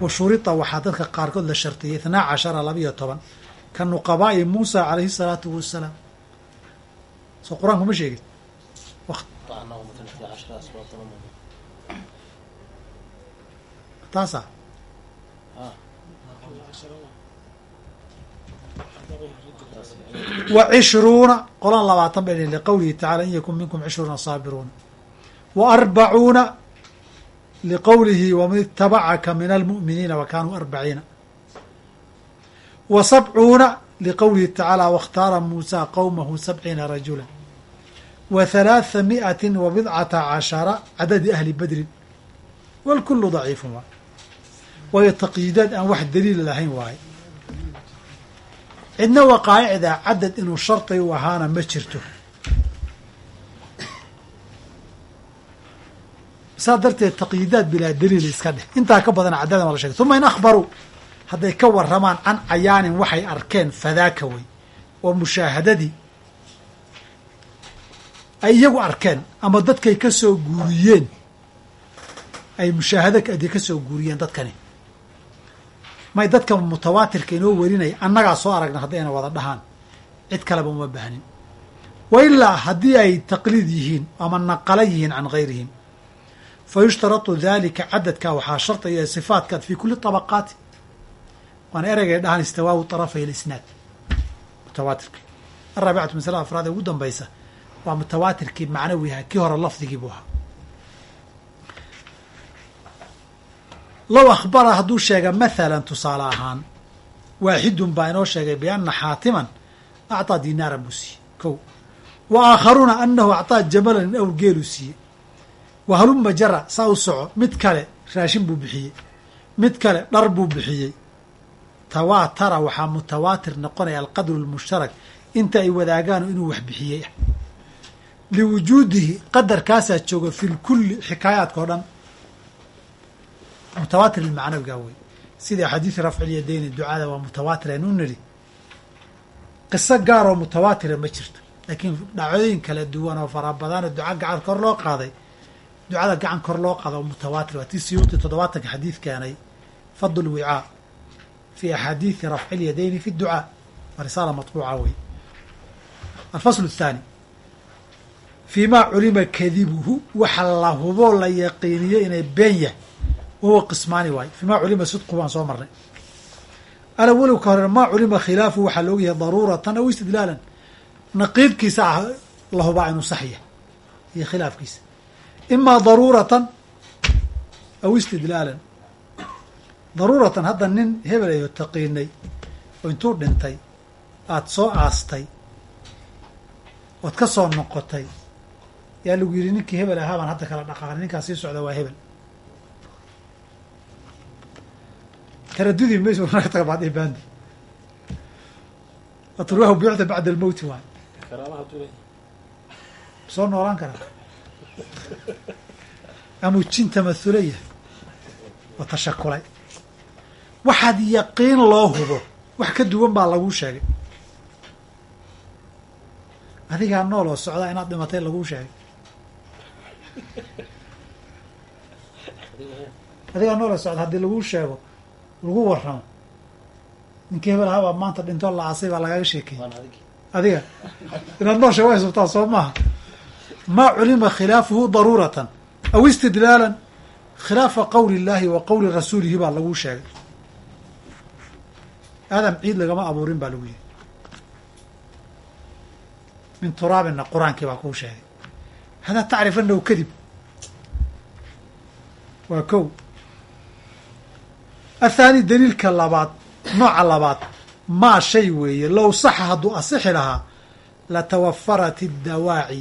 Speaker 1: Wa shurita waxaa dadka qaarkood la shartiyey ithnaa cashara labiyo toban. Ka nuqabaa'i muusa calayhi salaatu wasalaam. Soo qur'aanku ma sheegin taasa wa cishruuna qolan labaatan bay liqowlihi tacala in yakun minkum cishruuna saabiruuna wa arbacuuna liqowlihi waman itabacaka min almu'miniina wa kaanuu arbaciina wa sabcuuna liqowlihi tacaala waاkhtaara muusa qowmahu sabciina rajula. Wa halaatha mi'ati wa bidcata cashara cadadi ahli badrin. Walkulu daciifun waay waayo taqyiidaad aan wax daliil lahayn waaye. Cidna waqaa'icda cadad inuu shardi u ahaana ma jirto. Saa darteed taqyiidaad bilaa daliil iska dheh. Intaa ka badan caddadan waa la shegay uma in akhbaruu hadday ka warramaan can cayaanin waxay arkeen fadaaka wey oo mushaahadadii ay iyagu arkeen ama dadkay ka soo guuriyeen. Ay mushaahada ade ka soo guuriyeen dadkani may dadka mutawaatirka inoo warinaya annagaa soo aragna haddayna wada dhahaan cid kaleba uma baahnin wa ilaa haddii ay taqliid yihiin ama naqala yihiin can gayrihim fa yushtaratu dalika cadadka waxaa shardiga sifaatkaad fi kuli طabaqaati waana ereygay dhahaan istawaawu طarafay اlisnaad mutawaatirki araabicatu masalada afraad ee ugu dambaysa waa mutawaatirkii macnawiha kii hore lafdigii buu ahaa Low akhbara hadduu sheega mathalan tusaale ahaan waaxidun baa inoo sheegay bianna xaatiman acطaa dinaaran buu siiyey kow. Wa aakharuuna anahu acطaa jamalan in awr geeluu siiyey. Wa haluma jara saa u soco mid kale raashin buu bixiyey. Mid kale dhar buu bixiyey. Tawaatara waxaa mutawaatir noqonaya alqadru lmushtarak inta ay wadaagaan inuu wax bixiyey. Liwujuudihi qadarkaasaa jooga fi lkulli xikaayaadka o dhan mutawaatir ilmacnawigaa wey sidai axaadiisi rafcilyadeyni ducada waa mutawaatir aynu nidhi qiso gaaroo mutawaatira ma jirto laakiin dhacdooyin kala duwan oo fara badanoo duca gacan kor loo qaaday ducada gacan kor loo qaada oo mutawaatir waa tii siyuuti toddobaatanka xadiid keenay fadl wicaa fi axaadiidi rafci fi ducaa waa risaala matbuuca wey alfasl الthaani fii ma culima kadibuhu waxa la huboo la yaqiiniyey inay been yahay wahuwa qismaani waayo fii ma culima sidqu baan soo marnay alawelu ka hore maa culima khilaafu waxaa la ogyahay daruuratan aw istidlaalan naqiidkiisa ah la hubaa inuu sax yahay iyo khilaafkiisa imaa daruuratan aw istidlaalan daruuratan hadda nin hebelayo taqiinay oo intuu dhintay aada soo aastay ood ka soo noqotay yaa lagu yidhi ninkii hebel ahaa baan hadda kala dhaqaaqnay ninkaas sii socda waa hebel taradudi mayso naga taga baad bandi atruwahu buyucda bacda almowti waay soo noolaan karaa amuu jin tamathulaya oo tashakulay. Waxaad yaqiin loo hubo. Wax ka duwan baa laguu sheegay. Adigaa nool oo socdaa inaad dhimatay laguu sheegay. Adigaa nool oo socda haddii laguu sheego lagu warramo ninkii hebel ahaabaa maanta dhintoo la aasay baa lagaaga sheekeeyey adiga. Inaad noosha way subtaa soo maaha. Maa culima khilaafuhu daruuratan aw istidlaalan khilaafa qowli illaahi wa qowli rasuulihi baa laguu sheegay. Aadam ciid lagama abuurin baa lagu yidhi. Min turaabinna qur'aankii baa kuu sheegay. Hadaa tacrifanahu kadib. Waa kow athaani daliilka labaad nooca labaad maa shay weeye low saxa hadduu asixi lahaa latawafarat iddawaaci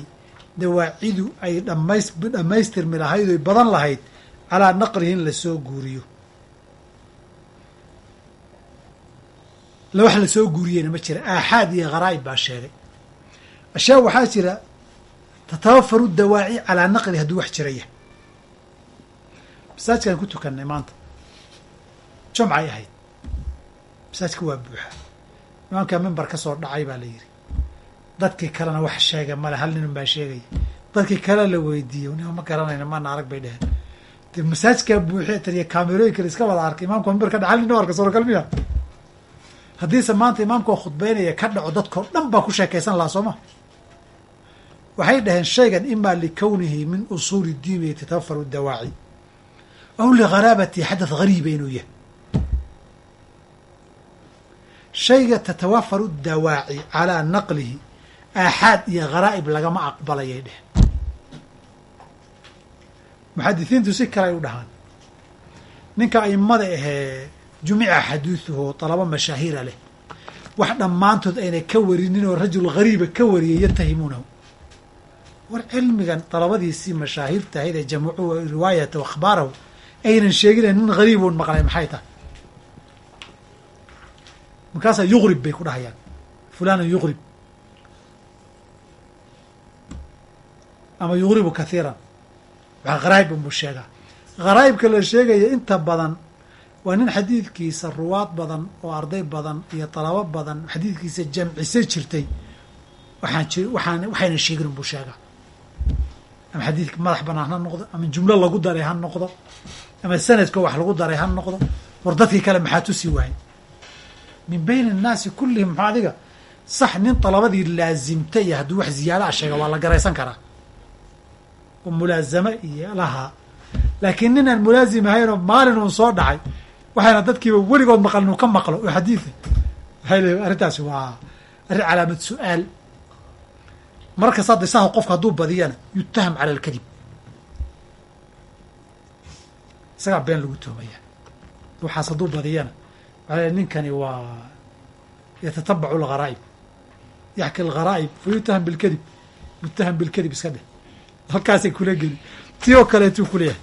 Speaker 1: dawaacidu ay dhamays dhammaystirmi lahayd oy badan lahayd calaa naqlihi in la soo guuriyo. Wax la soo guuriyeyna ma jira aaxaad iyo kharaa'ib baa sheegay. Ashyaa waxaa jira tatawafaru dawaaci calaa naqli hadduu wax jiraya. Masaajkaan ku tukannay maanta jumcay ahayd. Masaajka waa buuxa. Imaamkaa mimbar ka soo dhacay baa la yidhi dadkii kalena wax sheega male hal nin baa sheegaya. Dadkii kale la weydiiyey. Nima ma garanayna maana arag bay dheheen de masaajkaa buuxe tariya kaamerooyin kale iska wada arkay imaamka mimbar ka dhaca hal nin arka sorogal miya haddiise maanta imaamkao khudbeynaya ka dhaco dadkao dhan baa ku sheekaysan lahaa soo ma. Waxay dhaheen shaygan imaa likownihi min usuuli diini yatatawafaru dawaaci aw ligharaabati xadath gariiba inuu yahay shayga tatawafaru dawaaci calaa naqlihi aaxaad iyo kharaa'ib lagama aqbalayay dheheen muxadisiintu si kale ay u dhahaan. Ninka aimada ahee jumica xadiiduhu dalabo mashaahiira leh. Wax dhammaantood aynay ka warinin oo rajul gariiba ka wariyay yatahimuunahu. War cilmigan dalabadiisii mashaahirta ahayd ee jamcu riwaayata akhbaarahu aynan sheeginayn nin gariibuun maqlay maxay tahay markaasaa yuqrib bay ku dhahayaan. Fulanun yuqrib ama yuqribu kathiiran. Waxaa kharaa'ib unbuu sheegaa. Kharaa'ibka la sheegaya inta badan waa nin xadiidkiisa ruwaad badan oo arday badan iyo dalabo badan xadiidkiisa jamcise jirtay. Waxaan ji waxaan waxayna sheegin unbuu sheegaa. Ama xadiidka madax banaan ha noqdo ama jumlo lagu daray ha noqdo ama sanadka wax lagu daray ha noqdo. War dadkii kale maxaa tusi waayey min bayni annaasi kullihim maxaa adiga? Sax nin dalabadii laazimtay iyo hadduu wax ziyaadaha sheega waa la garaysan karaa. Oo mulaazamo iyo lahaa. Laakiin nin aan mulaazim ahaynoo maalin uun soo dhacay waxayna dadkiiba weligood maqal inuu ka maqlo. Oo xadiida waxay leeyiin arrintaasi waa arrin calaamad su'aal. Mararkas hadda isaha qofka hadduu badiyana yutaham cala alkadib isagaa been lagu toomaya. Waxaas hadduu badiyana ninkani waa yatatabacu algharaa'ib yaxki algharaa'ib fa yutaham bilkadib mutaham bilkadib iska dheh. Halkaasay kula geli tii oo kaleetuu kuleeyahay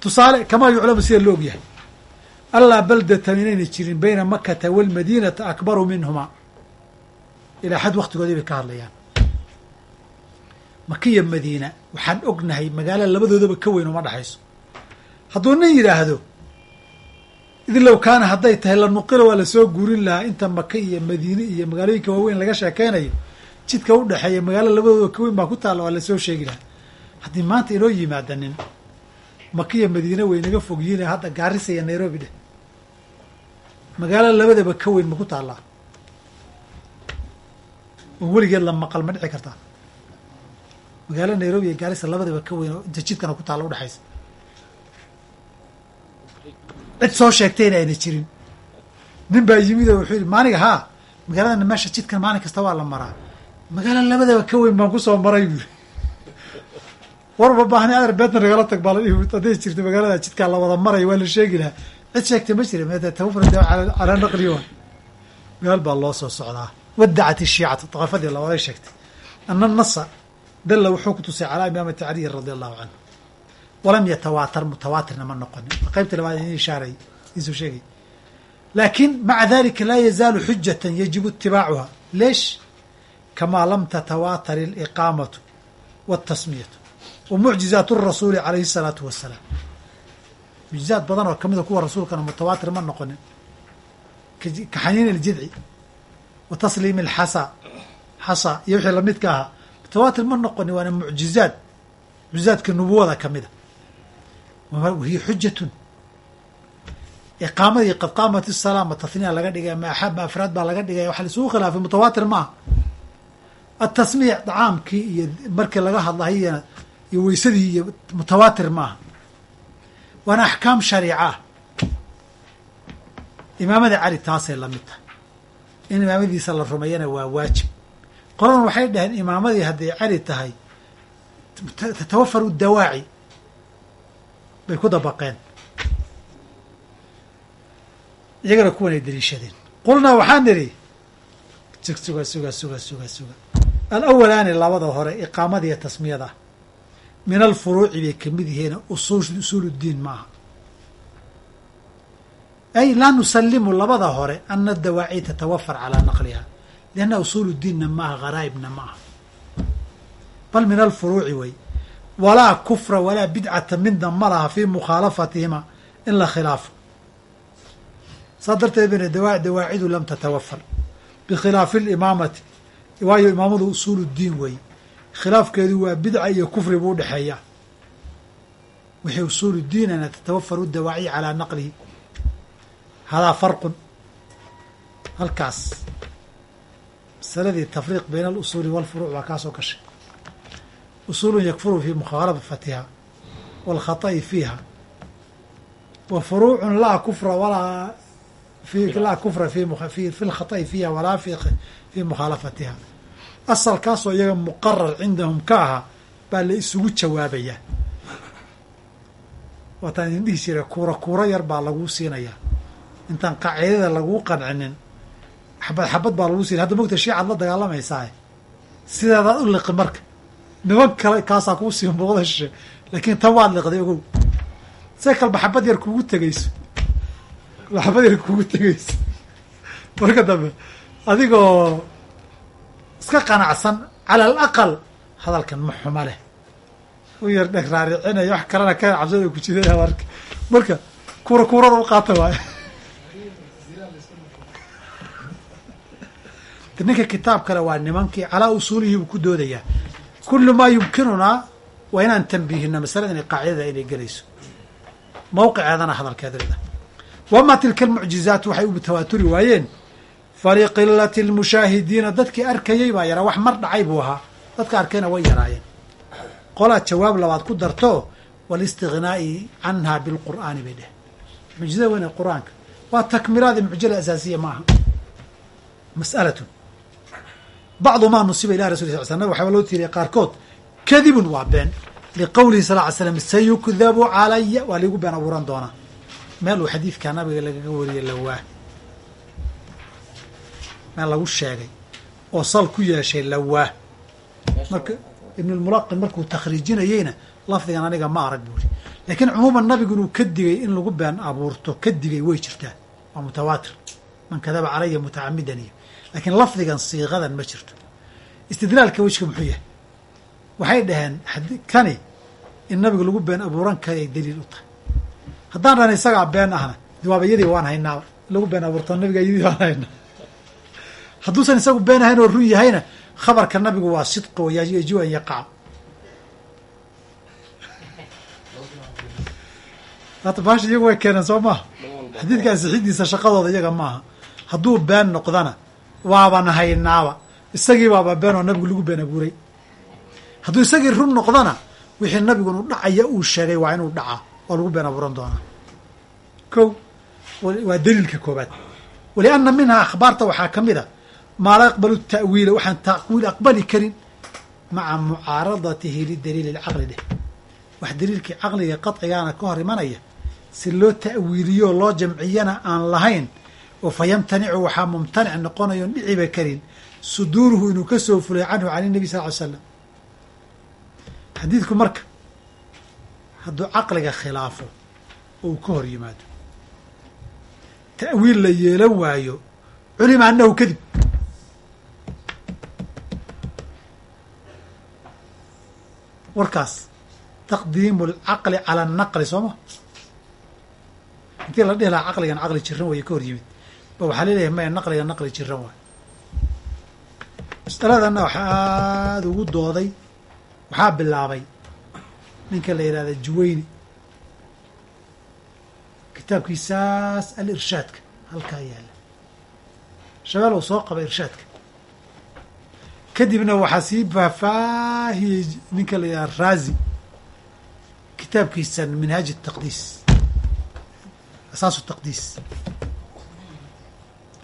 Speaker 1: tusaale kamaa yuclamu sida la og yahay allaa baldatan inayna jirin bayna makata walmadiinata akbaru minhumaa ilaa xad waktigoodii bay ka hadlayaan. Makiya madiina waxaan ognahay magaalo labadoodaba ka weyn uma dhexayso. Hadduu nin yidhaahdo idin low kaana hadday tahay la nuqila waa la soo guurin lahaa. Inta maka iyo madiine iyo magaalooyinka waaweyn laga sheekeynayo jidka u dhexeeya magaalo labadooda ka weyn baa ku taalla waa la soo sheegi lahaa haddii maanta inoo yimaada nin makiya madiine way naga fogyihiin hadda gaarisa iyo nairobi dheh magaalo labadaba ka weyn ma ku taallaa oo weligeed la maqal ma dhici kartaa. Magaalo nairobi iyo gaarisa labadaba ka weyn oo inta jidkana ku taalla udhexaysa cid soo sheegtayna ayna jirin. Nin baa yimid oo wuxuu yidhi maaniga haa magaaladana meesha jidkan maalin kasta waa la maraa. Magaalo labadaba ka weyn baan ku soo maray buu yiri warba baahni adar beedna nagala tag baa la dhihi hadday magaalada jidkaa la wada maraya waa la sheegi lahaa. Cid sheegtay ma jira tawafur calaa naqli meel baa loo soo socdaa. Wadacat ishiicatu daqafadii labaday sheegtay. Ana nasa dalla wuxuu ku tusay calaa imaamati caliyin radi allahu canhu walam yatawaatar mutawaatirna ma noqonin qaybta labaad in ishaaray iisoo sheegay laakin maca dalika laa yazaalu xujatan yajibu itibaacuha leesh kamaa lam tatawaatar aliqaamatu waltasmiyatu wa mucjizaat rasuuli calayhi الsalaatu wasalaam mucjizaad badan oo kamida kuwa rasuulkana mutawaatir ma noqonin ka xaniin aljidci wa tasliim alxasa xasa iyo wixii lamidka ahaa mutawaatir ma noqonin waana mucjizaad mucjizaadka nubuwada kamida wahiya xujatun iqaamadii qad qaamat الsalaa ma tahniya laga dhigay ma axaab ma afraad baa laga dhigay waxa laisugu khilaafay mutawaatir maaha atasmiic dacaamkii iyo markii laga hadlayana iyo weysadii iyo mutawaatir maaha waana axkaam shariica. Ah imaamada cali taasay la mid tahay. In imaamadiisa la rumeeyana waa waajib. Qoladan waxay dhaheen imaamadii hadday cali tahay tatawafaru dawaaci bay ku dabaqeen. Iyagana kuwanay daliishadeen. Qulnaa waxaan nidhi suga suga suga suga suga. Alawalaani labada hore iqaamada iyo tasmiyada. Min alfuruuci bay ka mid yihiin usuul diin maaha. Ay laa nusalimu labada hore ana dawaaci tatawafar calaa naqliha lianna usuul diinna maaha gharaaibna maaha. Bal min alfuruuci wey walaa kufra walaa bidcata midna ma laha fii mukhaalafatihima in la khilaafo. Saa darteed bn dawaacidu lam tatawafar bikhilaafi alimaamati waayo imaamadu usuul diin weeye khilaafkeedu waa bidca iyo kufri buu udhexeeyaa wixii usuulu diinana tatawafaru dawaaci calaa naqlihi. Hadaa farqun. Halkaas. Masaladii tafriiq bayna alusuuli walfuruuc baa kaasoo gashay usuulun yakfuru fii mukhaalafatiha waalkhata'i fiiha. Wa furuucun laa kufra walaa laa kufra fi lkhata'i fiiha walaa fii mukhaalafatiha asalkaasoo iyaga muqarar cindahum ka ahaa baa la isugu jawaabayaa waataan idin dhihi jira kuura kuuro yar baa laguu siinayaa intaan qaacidada laguu qancinin xabad xabad baa laguu siinaya. Hadda mogta shiicaad la dagaalamaysaa sideedaad u liqi marka niman kale kaasaa kuu sii muuqda shishe laakiin tan waad liqday ogow. See kalba xabad yar kuugu tegayso. Xabad yar kuugu tegayso. Marka dambe adigoo iska qanacsan cala alaqal hadalkan ma xuma leh. U yar dheg raaricinaya wax kalena ka cabsada ku jidaya marka kuura kuurada u qaata waayo ninka kitaab kale waa nimankii calaa usuulihi buu ku doodayaa kulu maa yumkinunaa waa inaan tambiihino masalada inay qaacidada inay gelayso mawqiceedana hadalkeeda leda wamaa tilka almucjizaat waxay u tawaaturi waayeen faliqilati lmushaahidiina dadkii arkayay baa yaraa wax mar dhacay buu ahaa dadka arkayna way yaraayeen qolaa jawaab labaad ku darto walistignaa'i canha bilqur'aani bay dheh mucjizada weyne qur'aanka waa takmilaadi mucjada asaasiya maaha mas'alatun bacdu maa nusiba ilah rasul sal sl nabig waxaaba loo tiiriyay qaarkood kadibun waa been liqowlihi sal ly slam sayukdabu calaya waa liigu been abuuran doonaa meel uu xadiidkaa nabiga lagaga wariyay lawaa meel lagu sheegay oo sal ku yeeshay lawaa marka ibnulmulaqin markuu takhriijinayeyna lafdigan aniga ma arag buuri laakiin cumuuman nabigu inuu ka digay in lagu been abuurto ka digay way jirtaa waa mutawaatir man kadaba calaya laakiin lafdigan siiqadan ma jirto. Istidlaalka wejka muxuu yahay? Waxay dhaheen kani in nabigu lagu been abuuran karay daliil u tahay. Haddaan dhan isagaa been ahna waaba iyadii waan haynaaba lagu been abuurto nabiga iyadii waan haynaa hadduusan isagu been ahayn oo run yahayna khabarka nabigu waa sidqi wa yajibu an yaqaca hata baasha iyagu way keeneen soo maaha xadiidka ansixidiisa shaqadooda iyaga maaha hadduu been noqdana waaban haynaaba isagii baaba been oo nabigu lagu been abuuray. Hadduu isagii run noqdana wixii nabigu inu dhacaya uu sheegay waa inuu dhacaa oo lagu been abuuran doonaa ko waa daliilka koobaad walianna minhaa akhbaarta waxaa ka mid a maa laa yaqbalu ta'wiila waxaan ta'wiil aqbali karin maca mucaaradatihi lidaliili lcaqli dheh. Wax daliilkii caqliga qacigaana ka hor imanaya si loo ta'wiiliyo loo jamciyana aan lahayn oo fa yamtanicu waxaa mumtanic noqonayoon dhiciba karin. Suduuruhu inuu ka soo fulay canhu can inabi sal ly slam xadiidku marka hadduu caqliga khilaafo oo uu ka hor yimaado ta'wiil la yeelan waayo culima annahu kadib. Warkaas taqdiimu alcaqli cala annaqli soo ma intii la dhihi lahaa caqligan caqli jiran waya ka hor yimid ba waxaa leeyahay maya naqliga naqli jiran waay. Masaladanna waxaa aada ugu dooday waxaa bilaabay. Ninka la yidhahda juwayni. Kitaabkiisaas alirshaadka halkaa yaalla. Shabeel uu soo qaba irshaadka. Kadibna waxaa sii faahfaahiyey ninka la yidhahda raazi. Kitaabkiisan minhaaj taqdiis. Asaasu taqdiis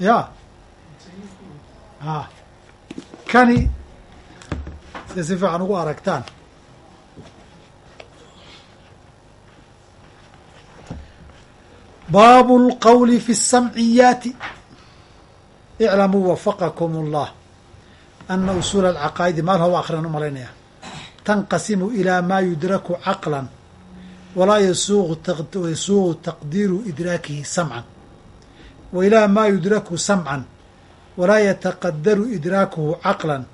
Speaker 1: ya a kani sida si fiican ugu aragtaan baabu اlqowli fi الsamciyaati iclamuu wafaqakum اllah ana usuula alcaqaa'idi maal hawa akrinan u malaynaya tanqasimu ilaa maa yudraku caqlan walaa yasuuqu taqdiiru idraakihi samcan wa ilaa maa yudraku samcan walaa yataqadaru idraakuhu caqlan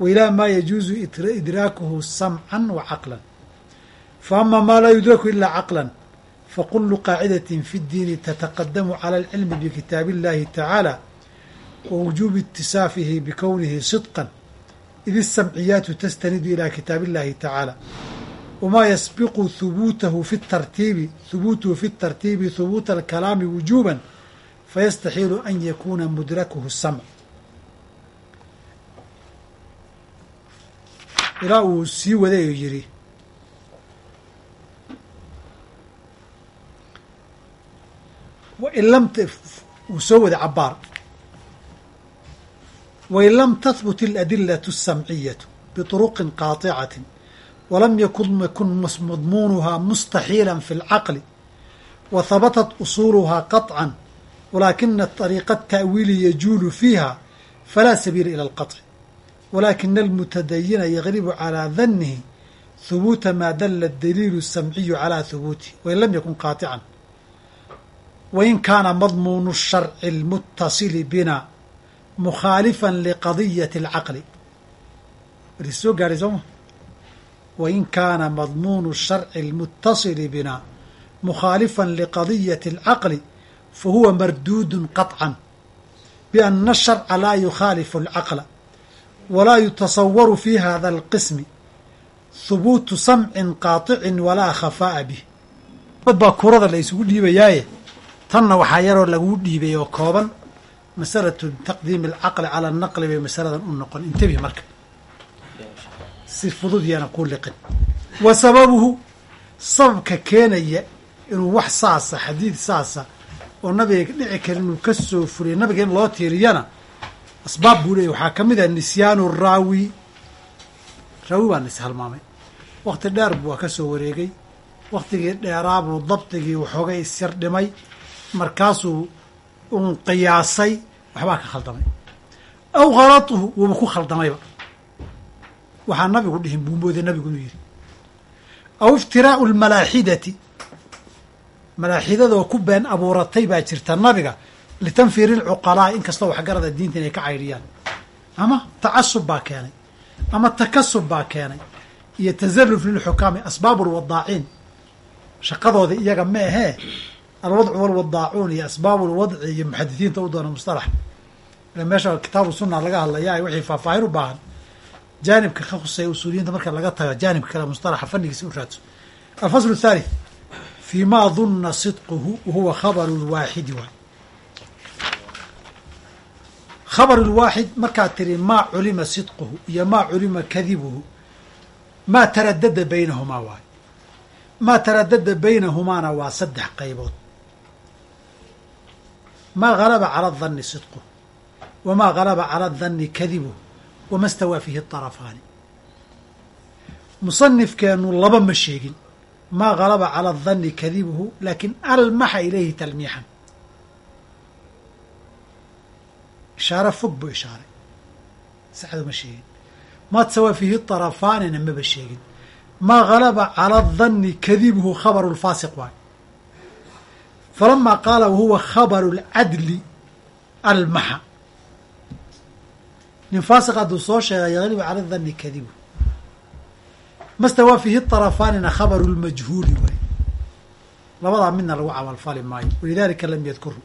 Speaker 1: wa ilaa maa yajuuzu idraakuhu samcan wa caqlan fa ama maa laa yudraku ilaa caqlan faqulu qaacidatin fi ddiini tataqadamu cala alcilmi bikitaabi illahi tacaala wa wujuubi itisaafihi bikownihi sidqan id isamciyaatu tastanidu ila kitaabi illahi tacaala wmaa yasbiqu hubuutahu fi tartiibi hubuutuhu fi tartiibi hubuuta alkalaami wujuuban fayastaxiilu an yakuuna mudrakuhu samc ilaa uu sii waday oo yidhi wain lam uu soo waday cabaar wain lam tahbut aladilatu asamciyatu biطuruqin qaطicati walam yakun yakun madmuunuhaa mustaxiila fi اlcaqli wa habatat usuuluhaa qaطcan walaakina طariiqa الta'wiili yajuulu fiiha falaa sabiila ilى اlqaطci walaakina almutadayina yaglibu calىa danihi hubuuta maa dala daliilu الsamciyu calىa hubuutihi wain lam yakun qaطican wain kaana madmuunu الsharci اlmutasili bina mukhaalifan liqadiyati اlcaqli waris soo gaadhay sooma wain kaana madmuunu الsharci اlmutasili bina mukhaalifan liqadiyati اlcaqli fahuwa marduudu qaطcan biana الsharca laa yukhaalifu اlcaqla walaa yutasawaru fi hada اlqismi hubuutu samcin qaaطicin walaa khafaa'a bih dad baa kurada la isugu dhiibayaaye tanna waxaa yaroo laguu dhiibay oo kooban masalatu taqdiimi alcaqli cala anaqli bay masaladan u noqon intabi marka si fudud yaana ku liqin wa sababuhu sababka keenaya inuu wax saasa xadiid saasa oo nabiga dhici kara inuu ka soo furiya nabiga in loo tiiriyana asbaab buu leeyay waxaa ka mid ah nisyaanu raawi. Raawi baa nis halmaamay. Wakti dheer buu ka soo wareegay. Waktigii dheeraabuu dabdigii waxoogay isyar dhimay. Markaasuu un qiyaasay. Waxbaa ka khaldamay. Aw khalatuhu wuuba ku khaldamayba waxaa nabigu dhihin buu mooday nabigu inuu yidhi. Aw iftiraau lmalaaxidati malaaxidadoo ku been abuuratay baa jirta nabiga litanfiiri lcuqalaa inkastoo waxgarada diinta inay ka caydhiyaan ama tacasub baa keenay ama takasub baa keenay iyo tasaruf lilxukaami asbaabu lwadaaciin shaqadooda iyaga ma ahee alwadcu walwadaacuun iyo asbaabu lwadci iyo muxadisiinta u doona mustalax. Meesha kitaabu sunna laga hadlayaa wixii faahfaahin u baahan. Jaanibka ka khuseeya usuuliyiinta marka laga tago jaanibka kale mustalaxa fannigiisa u raadso. Alfaslu thalith fi ma dunna sidquhu wahuwa khabaru lwaaxidi waay khabaru lwaaxid markaad tiri maa culima sidquhu iyo maa culima kadibuhu maa taradada baynahumaa waay maa taradada baynahumaana waa saddex qaybood. Maa galaba cala adanni sidquhu wamaa galaba cala adanni kadibuhu wama stawaa fiihi طarafaani musanifkeenu laba ma sheegin maa galaba cala adanni kadibuhu laakin almaxa ilayhi talmiixan ishaare fog buu ishaaray saxda ma sheegin maa tasawaa fiihi طarafaanina maba sheegin maa galaba calى الdani kadibuhu khabaru اlfaasiq waay falama qaala wahuwa khabaru اlcadli almaxa nin faasiq hadduu soo sheegay yagalibu cala dani kadibu ma stawaa fiihi طarafaanina khabaru اlmajhuuli waay labadaa midna lagu camalfali maayo walidalika lam yadkur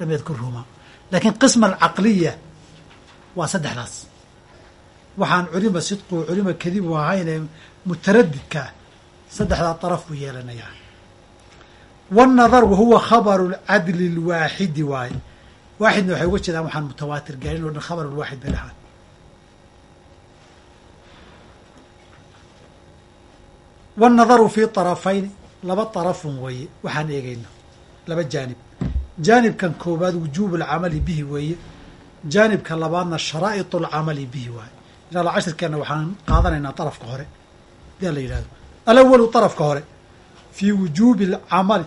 Speaker 1: lam yadkurhumaa lakin qisma alcaqliya waa saddexdaas waxaan culima sidqu culima kadibu ahaynee mutaradidkaa saddexdaa daraf buu yeelanayaa wاnnadar wahuwa khabaru اlcadli اlwaaxidi waaye waaxidna waxay uga jeedaan waxaan mutawaatir gaarin o dhan khabar lwaaxid bay dhahaan wannadaru fii tarafayni laba tarafun weeye waxaan eegayna laba jaanib jaanibkan koowaad wujuubu alcamali bihi weeye jaanibka labaadna sharaa'idu alcamali bihi waaye insha alla cashirkeenna waxaan qaadanaynaa darafka hore adaa la yidhahdo alawalu darafka hore fii wujuubi alcamali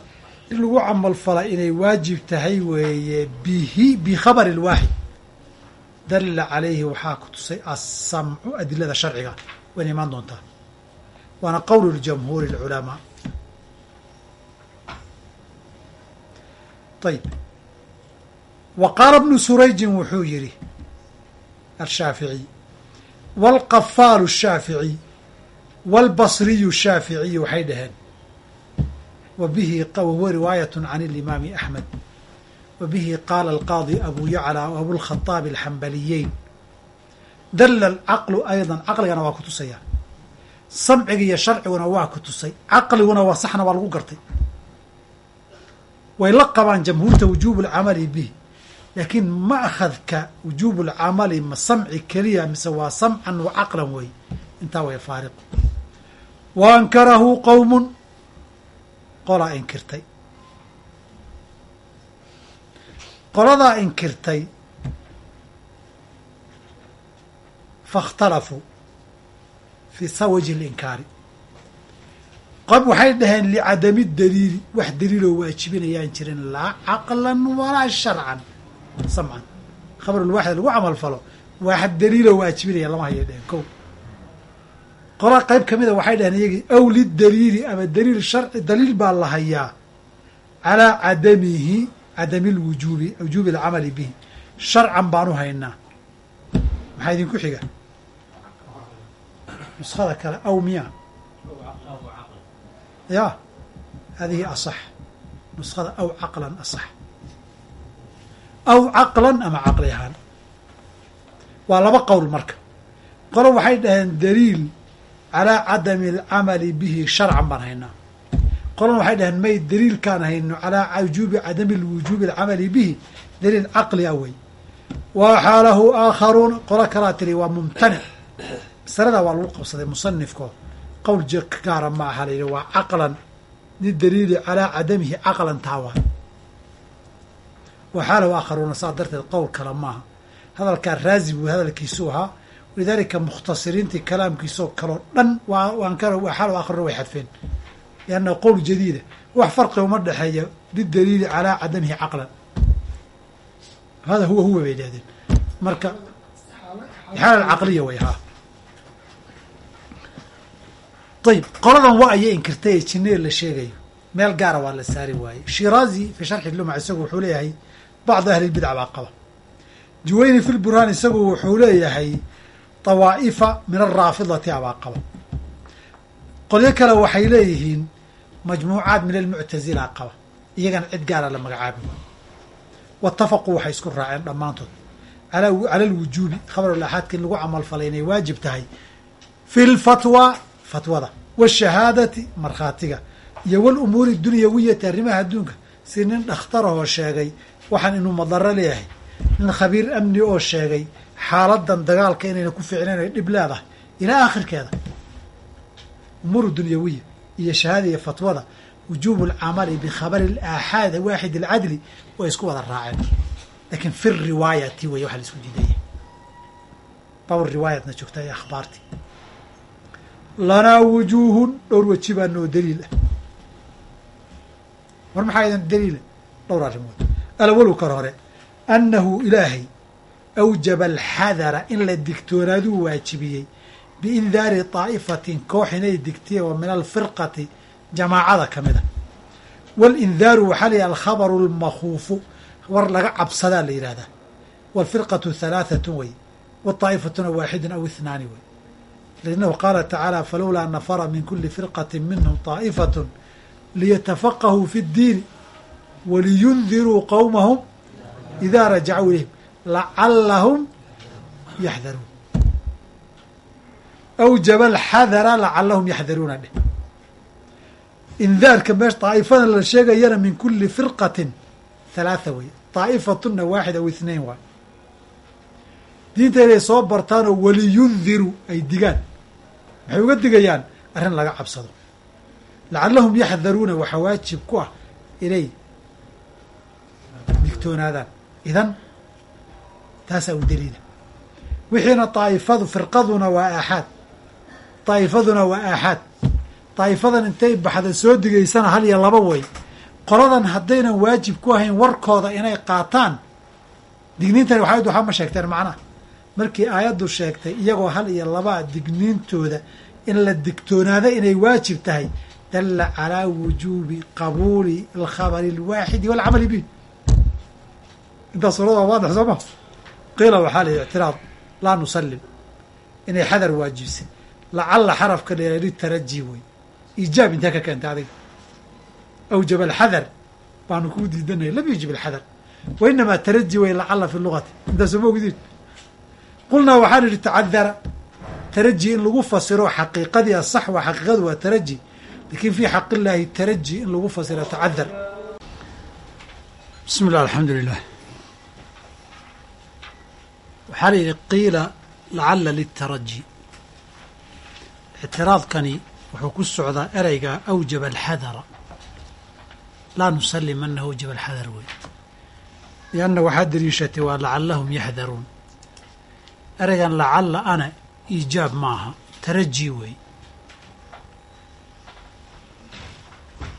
Speaker 1: in lagu camalfala inay waajib tahay weeye bihi bikhabari lwaaxid dalila calayhi waxaa ku tusay asamcu adilada sharciga wayna imaan doontaa waana qowl ljamhuuri اlculamaa ayib wa qaala bnu surayjin wuxuu yihi ashaaficiy wاlqafaalu الshaaficiy wاlbasriyu الshaaficiyu waxay dhaheen wa bihi wahuwa riwaayaة can اlimaami axmed wa bihi qaala alqaadi abu yaclى w abulkhaطaabi alxambaliyeyn dalla alcaqlu ayضa caqligana waa ku tusaya samciga iyo sharciguna waa ku tusay caqliguna waa saxna waa lagu gartay. Way la qabaan jamhuurta wujuub lcamali bih laakiin ma akhadka wujuub lcamali ma samci keliya mise waa samcan wa caqlan weey. Intaa way faariq wa ankarahu qowmun qolaa inkirtay. Qoladaa inkirtay faاkhtalafuu fi wajhi اlinkaari qab waxay dhaheen licadami daliili wax daliiloo waajibinayaan jirin laa caqlan walaa sharcan samcan khabarulwaaxid lagu camal falo wax daliiloo waajibinaya lama hayay dheheen ko qola qayb kamida waxay dhaheen iyagii aw lidaliili ama daliil sharci daliil baa la hayaa calaa cadamihi cadami lwujuubi wujuubi alcamali bihi sharcan baanu haynaa maxaa idinku xiga nuskhada kale aw miya ya hadihi asax nuskhada aw caqlan asax aw caqlan ama caqli ahaan waa laba qowl marka qolo waxay dhaheen daliil calaa cadami alcamali bihi sharcan baan haynaa qolona waxay dhaheen may daliilkaan hayno calaa wujuubi cadami lwujuubi alcamali bihi daliil caqli a wey wa xaalahu aakharuuna qolo kalaa tiri waa mumtanic masaladaa waa lagu qabsaday musanifko qowl gaara ma aha layidhi waa caqlan. Lidaliili calaa cadamihi caqlan taawa. Wa xaalahu aakharuuna saa darteed qowl kale maaha hadalkaa raazi buu hadalkiisu ahaa. Walidaalika mukhtasiriintii kalaamkiisoo kaloo dhan xaal aakharuna way xadfeen. Lianna qowl jadiida wax farqi uma dhexeeya lidaliili calaa cadamihi caqlan. Hada huwa huwa bay dhahdeen marka xaal alcaqliya way haa ayib qoladan waa ayay inkirtay ee jineer la sheegayo meel gaara waa la saari waayey shiraazi fi sharxi lumac isagu wuxuu leeyahay bacdu ahli lbidca baa qaba juwayni fi lburhaan isagu wuxuu leeyahay dawaa'ifa min araafidati abaa qaba qolyo kale waxay leeyihiin majmuucaat min almuctazila qaba iyagana cid gaara la magacaabi waayo waitafaquu waxay isku raaceen dhammaantood cala alwujuubi khabarul axaadka in lagu camalfalay inay waajib tahay fi lfatwa fatwada. Washahaadati markhaatiga. Iyo walumuuri dunyawiyati arrimaha adduunka. Si nin dhakhtarahoo sheegay waxaan inuu madaro leeyahay. Nin khabiir amni oo sheegay xaaladan dagaalka inayna ku ficnayn ay dhib leedahay. Ilaa aakhirkeeda. Umuuru dunyawiya iyo shahaada iyo fatwada wujuubu alcamali bikhabari alaaxaad waaxid alcadli way isku wada raaceen. Laakiin fi riwaayati wey waxa la isku diidaya bawr riwaayatna joogta ee akhbaarti lanaa wujuuhun dhowr weji baa noo daliil ah war maxaa idan daliila dhowr arrimood alawalu kar hore annahu ilaahay awjaba alxadara in la digtoonaaduu waajibiyey biindaari daa'ifatin koox inay digtiye oo min alfirqati jamaacada ka mid a wاlindaaru waxaa la yidhaha alkhabaru اlmakhuufu war laga cabsadaa la yidhahdaa wاlfirqatu halaaثatu wey wطaa'ifatuna waaxidun aw ihnaani wey linahu qaala tacaala falowlaa nafara min kuli firqati minhum طaa'ifaة liyatafaqahuu fi اddiini waliyundiruu qowmahum idaa rajacuu ilayhim lacalahum yaxdaruun awjaba alxadara lacalahum yaxdaruuna dheh indaarka meesha daa'ifadan la sheegayana min kuli firqatin halaatha wey daa'ifatuna waaxid aw ithnain waay diinta inay soo bartaanoo waliyundiru ay digaan. Maxay uga digayaan arrin laga cabsado. Lacalahum yaxdaruuna waxaa waajib ku ah inay digtoonaadaan idan taasaa u daliila. Wixiina daa'ifadu firqaduna waa aaxaad. Daa'ifaduna waa aaxaad. Daa'ifadan intay baxda soo digaysana hal iyo laba way. Qoladan haddaynan waajib ku ahayn warkooda inay qaataan digniintani waxayd waxba ma sheegteen macnaha markii aayaddu sheegtay iyagoo hal iyo labaa digniintooda in la digtoonaada inay waajib tahay dalla calaa wujuubi qabuuli alkhabari alwaaxidi walcamali bih intaas suurada waa waadix soo qiila waxaa la ictiraad laa nusallim inay xadar waajibsay lacalla xarafka dheera litaraji wey iijaab intee ka keentay adiga? Awjaba alxadar baanu kuu diidanaya lam yujib alxadar. Wa inamaa taraji wey lacalla fi lugati intaasoo ma ogdiin qulnaa waxaan idhi tacadara. Taraji in lagu fasiro xaqiiqadii asax waa xaqiiqadu waa taraji. Lakin fi xaq illaahi taraji in lagu fasiro tacadar. Bismi llah alxamdu lilah waxaa la yidhi qiila lacalla litaraji ictiraadkani wuxuu ku socdaa ereyga awjaba alxadara. Laa nusalim anahu awjaba alxadar wey. Lianna waxaa daliishatay waa lacallahum yaxdaruun ereygan lacalla ana iijaab maaha. Taraji wey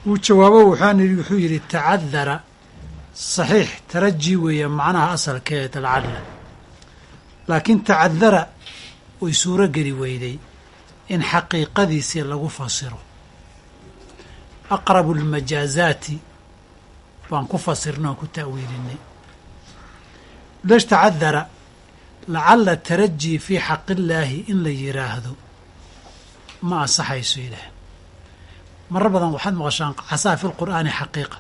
Speaker 1: wuu jawaabo waxaan idhi wuxuu yidhi tacadara saxiix taraji weeye macnaha asalkeeda lacalla. Laakiin tacadara way suuro geli weyday in xaqiiqadiisii lagu fasiro. Aqrabu almajaazaati baan ku fasirnay oon ku ta'wiilinay lesh tacadara lacalla taraji fii xaqillaahi in la yidhaahdo ma ansaxayso ilaah. Marar badan waxaad maqashaan casaa fi lqur'aani xaqiiqa.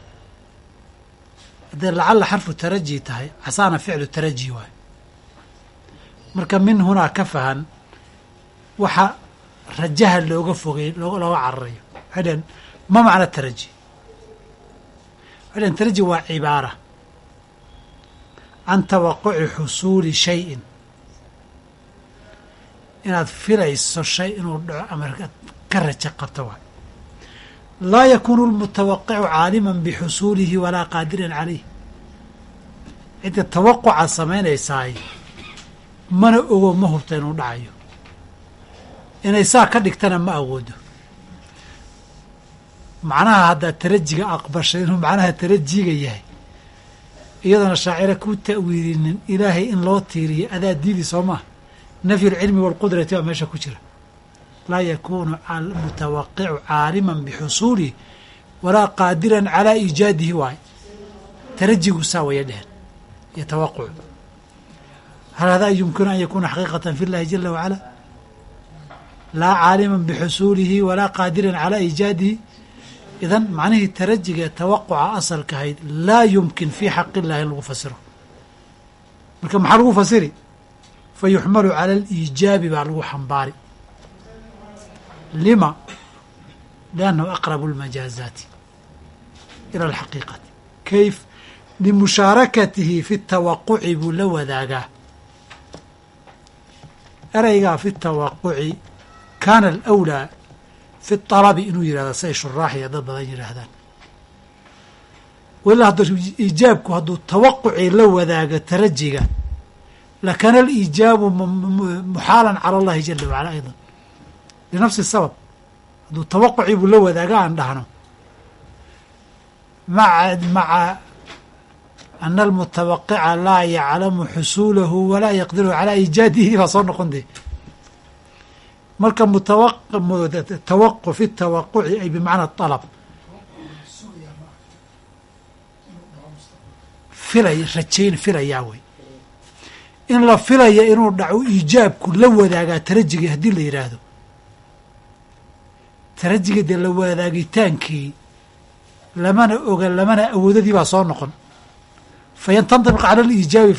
Speaker 1: Hadday lacalla xarfu taraji tahay casaana ficlu taraji waayo. Marka min hunaa ka fahan waxa rajaha looga fogay looga cararayo. Waxay dhaheen ma macna taraji waxay dhaheen taraji waa cibaara. Can tawaquci xusuuli shayin inaad filayso shay inuu dhaco ama ka raja qabto waay. Laa yakuunu lmutawaqicu caaliman bixusuulihi walaa qaadiran calayh. Cidda tawaquca samaynaysaay mana ogo ma hubta inuu dhacayo. Inay saa ka dhigtana ma awoodo. Macnaha haddaad tarajiga aqbashay inuu macnaha tarajiga yahay. Iyadoona shaacira ku ta'wiilinin ilaahay in loo tiiriyo adaa diidi soo maha nafyu lcilmi waalqudrati baa meesha ku jira laa yakuunu mutawaqicu caaliman bixusuulihi walaa qaadiran calaa iijaadihi waay tarajigu saa waya dheheen iyo tawaqucu hal hadaa yumkinu an yakuuna xaqiiqatan fi llahi jala wacala laa caaliman bixusuulihi walaa qaadiran calaa iijaadihi idan macnihii tarajiga ee tawaquca asalka ahayd laa yumkin fii xaqi illahi in lagu fasiro marka maxaa lagu fasiri fa yuxmalu cala aliijaabi baa lagu xambaari lima liannahu aqrabu lmajaazaati ila alxaqiiqati kayf limushaarakatihi fi tawaquci buu la wadaagaa ereygaa fi tawaquci kaana alawlaa fi talabi inuu yihahdo say shuraaxiya dad badan yidhaahdaan walaa hadduu iijaabku hadduu tawaqucii la wadaago tarajiga lakana aliijaabu muxaalan cala allahi jala wacala aydan linafsi sabab hadduu tawaqucii buu la wadaaga aan dhahno maa maca ana almutawaqica laa yaclamu xusuulahu walaa yaqdiru calaa iijaadihi baa soo noqon dee marka mutawaquf tawaquci ay bimacna alab filay rajayn filayaa wey in la filaya inuu dhaco iijaabku la wadaagaa tarajiga haddii la yidhaahdo. Tarajiga dee la wadaagitaankii lamana oga lamana awoodadii baa soo noqon. Fayantandiq cala aliijaabi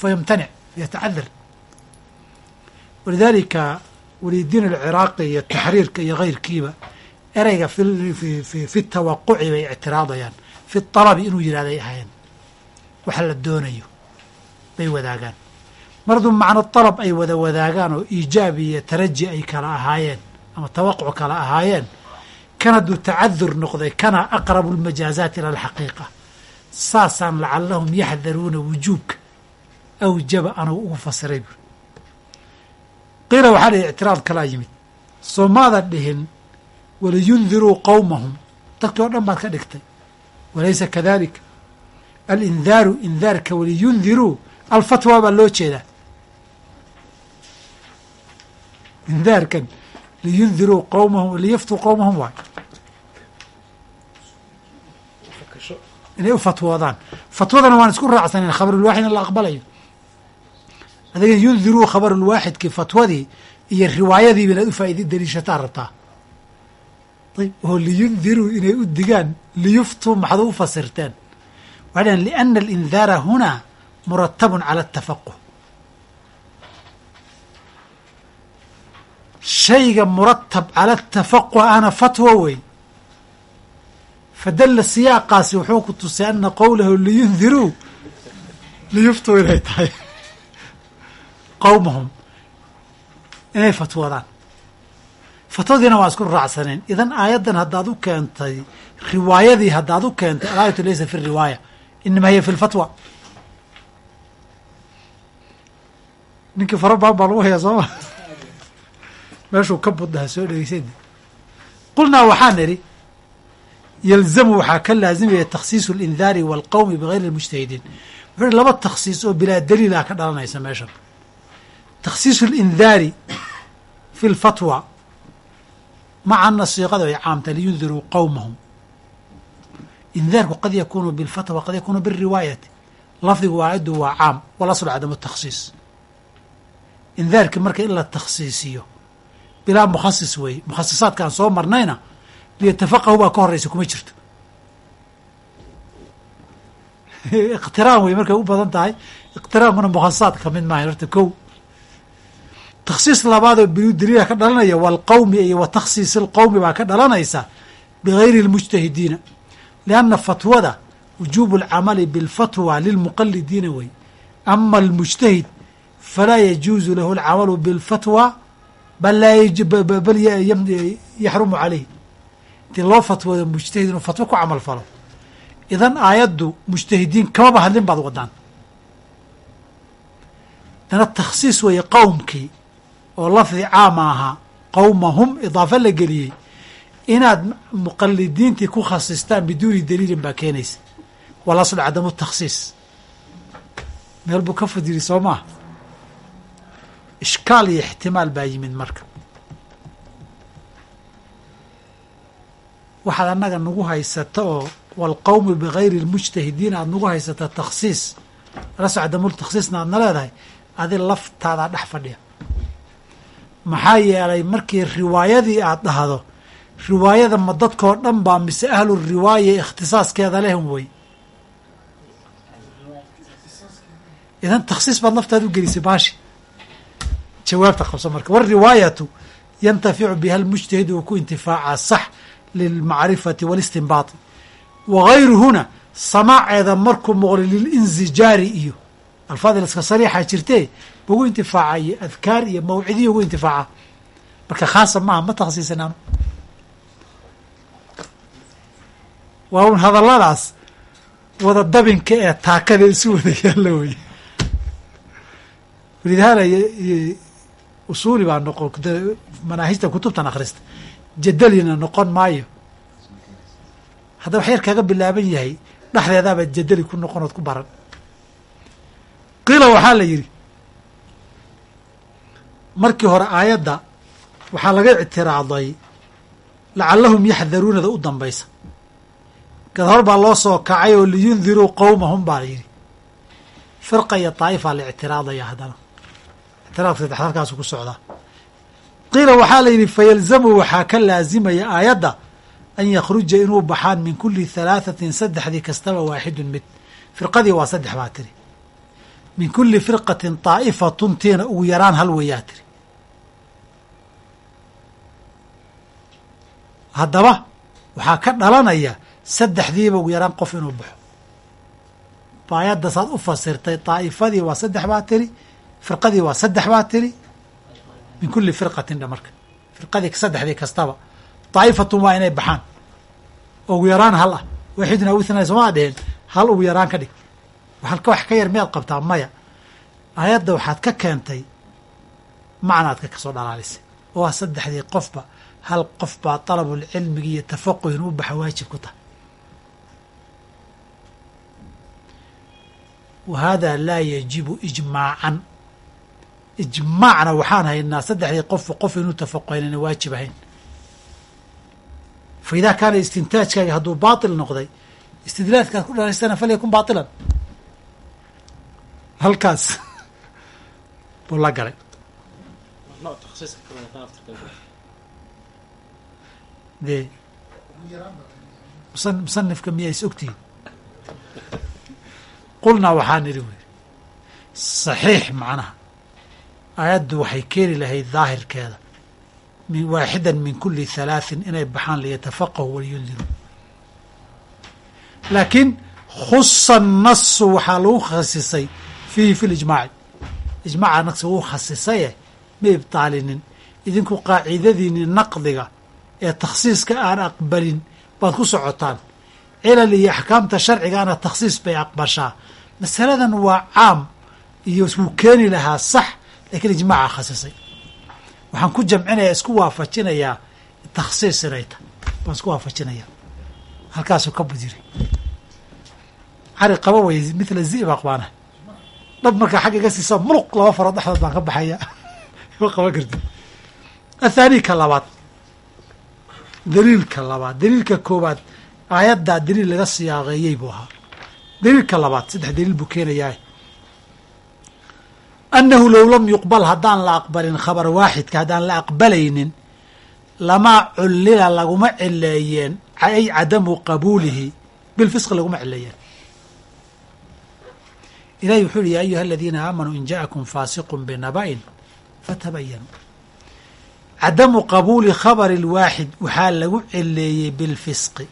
Speaker 1: fayamtanic yatacadar walidaalika walidiin alciraaqi iyo taxriirka iyo kayrkiiba ereyga fi tawaquci bay ictiraadayaan. Fi talabi inuu yidhahday ahayn waxa la doonayo bay wadaagaan marduu macno dalab ay wada wadaagaan oo iijaab iyo taraji ay kala ahaayeen ama tawaquc kala ahaayeen kan hadduu tacadur noqday kana aqrabu lmajaazaat ila alxaqiiqa saasaan lacalahum yaxdaruuna wujuubka awjaba anuu ugu fasiray buuri qiila waxaa dhihi ictiraad kalaa yimid soo maada dhihin waliyundiruu qowmahum dadkii oo dhan baad ka dhigtay. Walaysa kadalika alindaaru indaarka waliyundiruu alfatwa baa loo jeedaa indaarkan liyundiruu qowmahum liyaftuu qowmahum waay. Inay u fatwoodaan fatwadana waan isku raacsanen khabarulwaaxid in la aqbalayo. Adiga yundiruu khabarulwaaxidkii fatwadii iyo riwaayadiiba inaad u faaid daliishataa rabtaa ayb oo liyundiruu inay u digaan liyuftuu maxad u fasirteen? Waxay dhaheen liana alindaara hunaa muratabun cala atafaquh shayga muratab cala atafaquh ana fatwa wey fadalla siyaaqaasi wuxuu ku tusay ana qowlahu liyundiruu liyuftuu inay tahay qowmahum inay fatwoodaan fatwadiina waa isku raacsaneen idan aayaddan haddaad u keentay riwaayadii haddaad u keentay alaayatu laysa fi riwaaya inama hiya fi lfatwa ninkii fara baan baa lagu hayaa sooma meeshuu ka buddhaha soo dhegeyseed qulnaa waxaan nidhi yalzamu waxaa ka laasimaya takhsiisu alindaari waalqawmi bigayri almujtahidiin wuxuu ihi laba takhsiis oo bilaa daliil ah ka dhalanaysa meeshan. Takhsiisu alindaari fi lfatwa maca nasiiqada ay caamta liyunduruu qowmahum indaarku qad yakuunu bilfatwa qad yakuunu bilriwaayati lafdigu waaciddu waa caam walaslu cadamu takhsiis. Indaarki marka in la takhsiisiyo bilaa mukhasis weeye mukhasisaadkaan soo marnayna liyatafaqahu baa ka horeysa kuma jirto. Iqtiraan wey markay u badan tahay. Iqtiraankuna mukhasisaadka ka mid maaha horta kow. Takhsiis labaadoo biludaliila ka dhalanaya walqowmi iyo wa alqowmi baa ka dhalanaysa bigayri اlmujtahidiina lianna fatwada wujuubu اlcamali bilfatwa lilmuqalidiina wey ama almujtahid falaa yajuuzu lahu alcamalu bilfatwa bal bal yaxrumu caleyh intii loo fatwoodo mujtahid inuu fatwo ku camal falo. Idan aayaddu mujtahidiin kamaba hadlin baad wadaan. Dana takhsiis weeye qowmkii oo lafdi caama ahaa qowmahum idaafa la geliyey inaad muqalidiintii ku khasistaan biduuni daliilin baa keenaysa. Walasl cadamu takhsiis. Meel buu ka fadiri soo maaha ishkaal iyo ixtimaal baa yimid marka waxaad annaga nagu haysata oo walqowmi bigayri اlmujtahidiin aad nagu haysata takhsiis walasl cadamu takhsiisna aadna leedahay adi laftaadaa dhex fadhiya maxaa yeelay markii riwaayadii aad dhahdo riwaayada ma dadkoo dhan baa mise ahlu riwaaya ikhtisaaskeeda leh wey idan takhsiis baad laftaada u gelisay baashi jawaabta qabso marka. Wariwaayatu yantaficu biha lmujtahid uu ku intifaaca sax lilmacrifati walistinbaati wagayruhuna samaaceeda markuu moqli lilinzijaari iyo alfaadil iska sariixa jirtee ugu intifaaca iyo adkaar iyo mawcidiya ugu intifaaca. Marka khaasa maaha ma takhsiisan anu. Waa un hadalladaas wada dabinka ee taakada isu wada yaalla wey walidahaala usuuli baa noqon manaahijta kutubtan akhrista jadalina noqon maayo. Haddaba wax yar kaga bilaaban yahay dhexdeedaabaad jadali ku noqonood ku baran. Qiila waxaa la yidhi markii hore aayadda waxaa laga ictiraaday lacallahum yaxdaruunada u dambaysa. Gadhor baa loo soo kacay oo liyundiruu qowmahum baa la yidhi. Firqa iyo daa'ifaa la ictiraadaya haddana ictiraadka saddex halkaasu ku socdaa qiila waxaa la yidhi fayalzamu waxaa ka laazimaya aayadda an yakhruja inuu baxaan min kuli halaathatin saddexdii kastaba waaxidun mid. Firqadii waa saddex baa tiri. Min kuli firqatin daa'ifatun tiina ugu yaraan hal weeyaa tiri. Haddaba waxaa ka dhalanaya saddexdiiba ugu yaraan qof inuu baxo. Baayadda saad u fasirtay daa'ifadii waa saddex baa tiri firqadii waa saddex baa tiri. Min kuli firqatin dha marka. Firqadii saddexdii kastaba. Daa'ifatun waa inay baxaan. Ugu yaraan hal ah. Waaxidun aw ithnaa somaa dheheen. Hal ugu yaraan ka dhig. Halka wax ka yar miyaad qabtaa maya. Aayadda waxaad ka keentay macnaadka ka soo dhalaalisay oo ah saddexdii qofba. Hal qof baa dalabulcilmigi iyo tafaquh inuu baxa waajib ku tahay. Wa haadaa laa yajibu ijmaacan ijmaacna waxaan haynaa saddexdii qofba qof inuu tafaquh inayna waajib ahayn. Fa idaa kaana istintaajkaaga hadduu baatil noqday istidlaadkaad ku dhalaysana falyakun baatilan. Halkaas buu la galay. Dee musanifka miyaa is ogtihiin? Qulnaa waxaa nidhi wy saxiix macnaha aayaddu waxay keeni lahayd daahirkeeda. Waaxidan min kuli halaaثin inay baxaan liyatafaqahu waliyundiruu laakiin khusa nasu waxaa lagu khasisay fiihi fi lijmaaci ijmaaca naqsi wuu khasisaye ma ibtaalinin. Idinku qaacidadiini naqdiga ee takhsiiska aan aqbalin baad ku socotaan. Cilal iyo axkaamta sharcigaana takhsiis bay aqbashaa. Masaladan waa caam iyo wuu keeni lahaa sax lakiin ijmaaca khasisay. Waxaan ku jamcinayaa isku waafajinayaa takhsiis inay tahay baan isku waafajinayaa halkaasuu ka budiri cari qaba way mithla zibaq baana dhab markaa xagga iga siisa muluq laba farood dhexdood baan ka baxaya. Ma qaban karti athaani ka labaad. Daliilka labaad. Daliilka koowaad. Aayaddaa daliil laga siyaaqeeyey buu ahaa. Daliilka labaad. Saddex daliil buu keenayaa annahu low lam yuqbal haddaan la aqbalin khabar waaxidka haddaan la aqbalaynin lamaa cullila laguma cileeyeen ay cadamu qabuulihi bilfisqi laguma cileeyeen ilahi wuxuu uhi ya ayuha aladiina aamanuu in ja'akum faasiqun binaba'in fatabayanuu cadamu qabuuli khabari اlwaaxid waxaa lagu cileeyey bilfisqi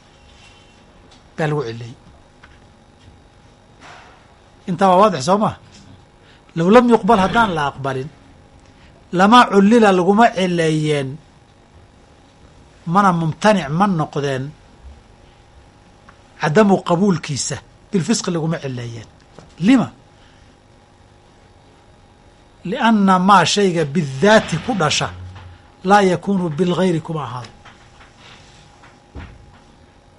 Speaker 1: baa lagu cileeyey intaa waa waadix soo maa low lam yuqbal haddaan la aqbalin. Lamaa cullila laguma cileeyeen mana mumtanic ma noqdeen. Cadamu qabuulkiisa bilfisqi laguma cileeyeen lima? Lianna maa shayga bidaati ku dhasha laa yakuunu bilgayri kuma ahaado.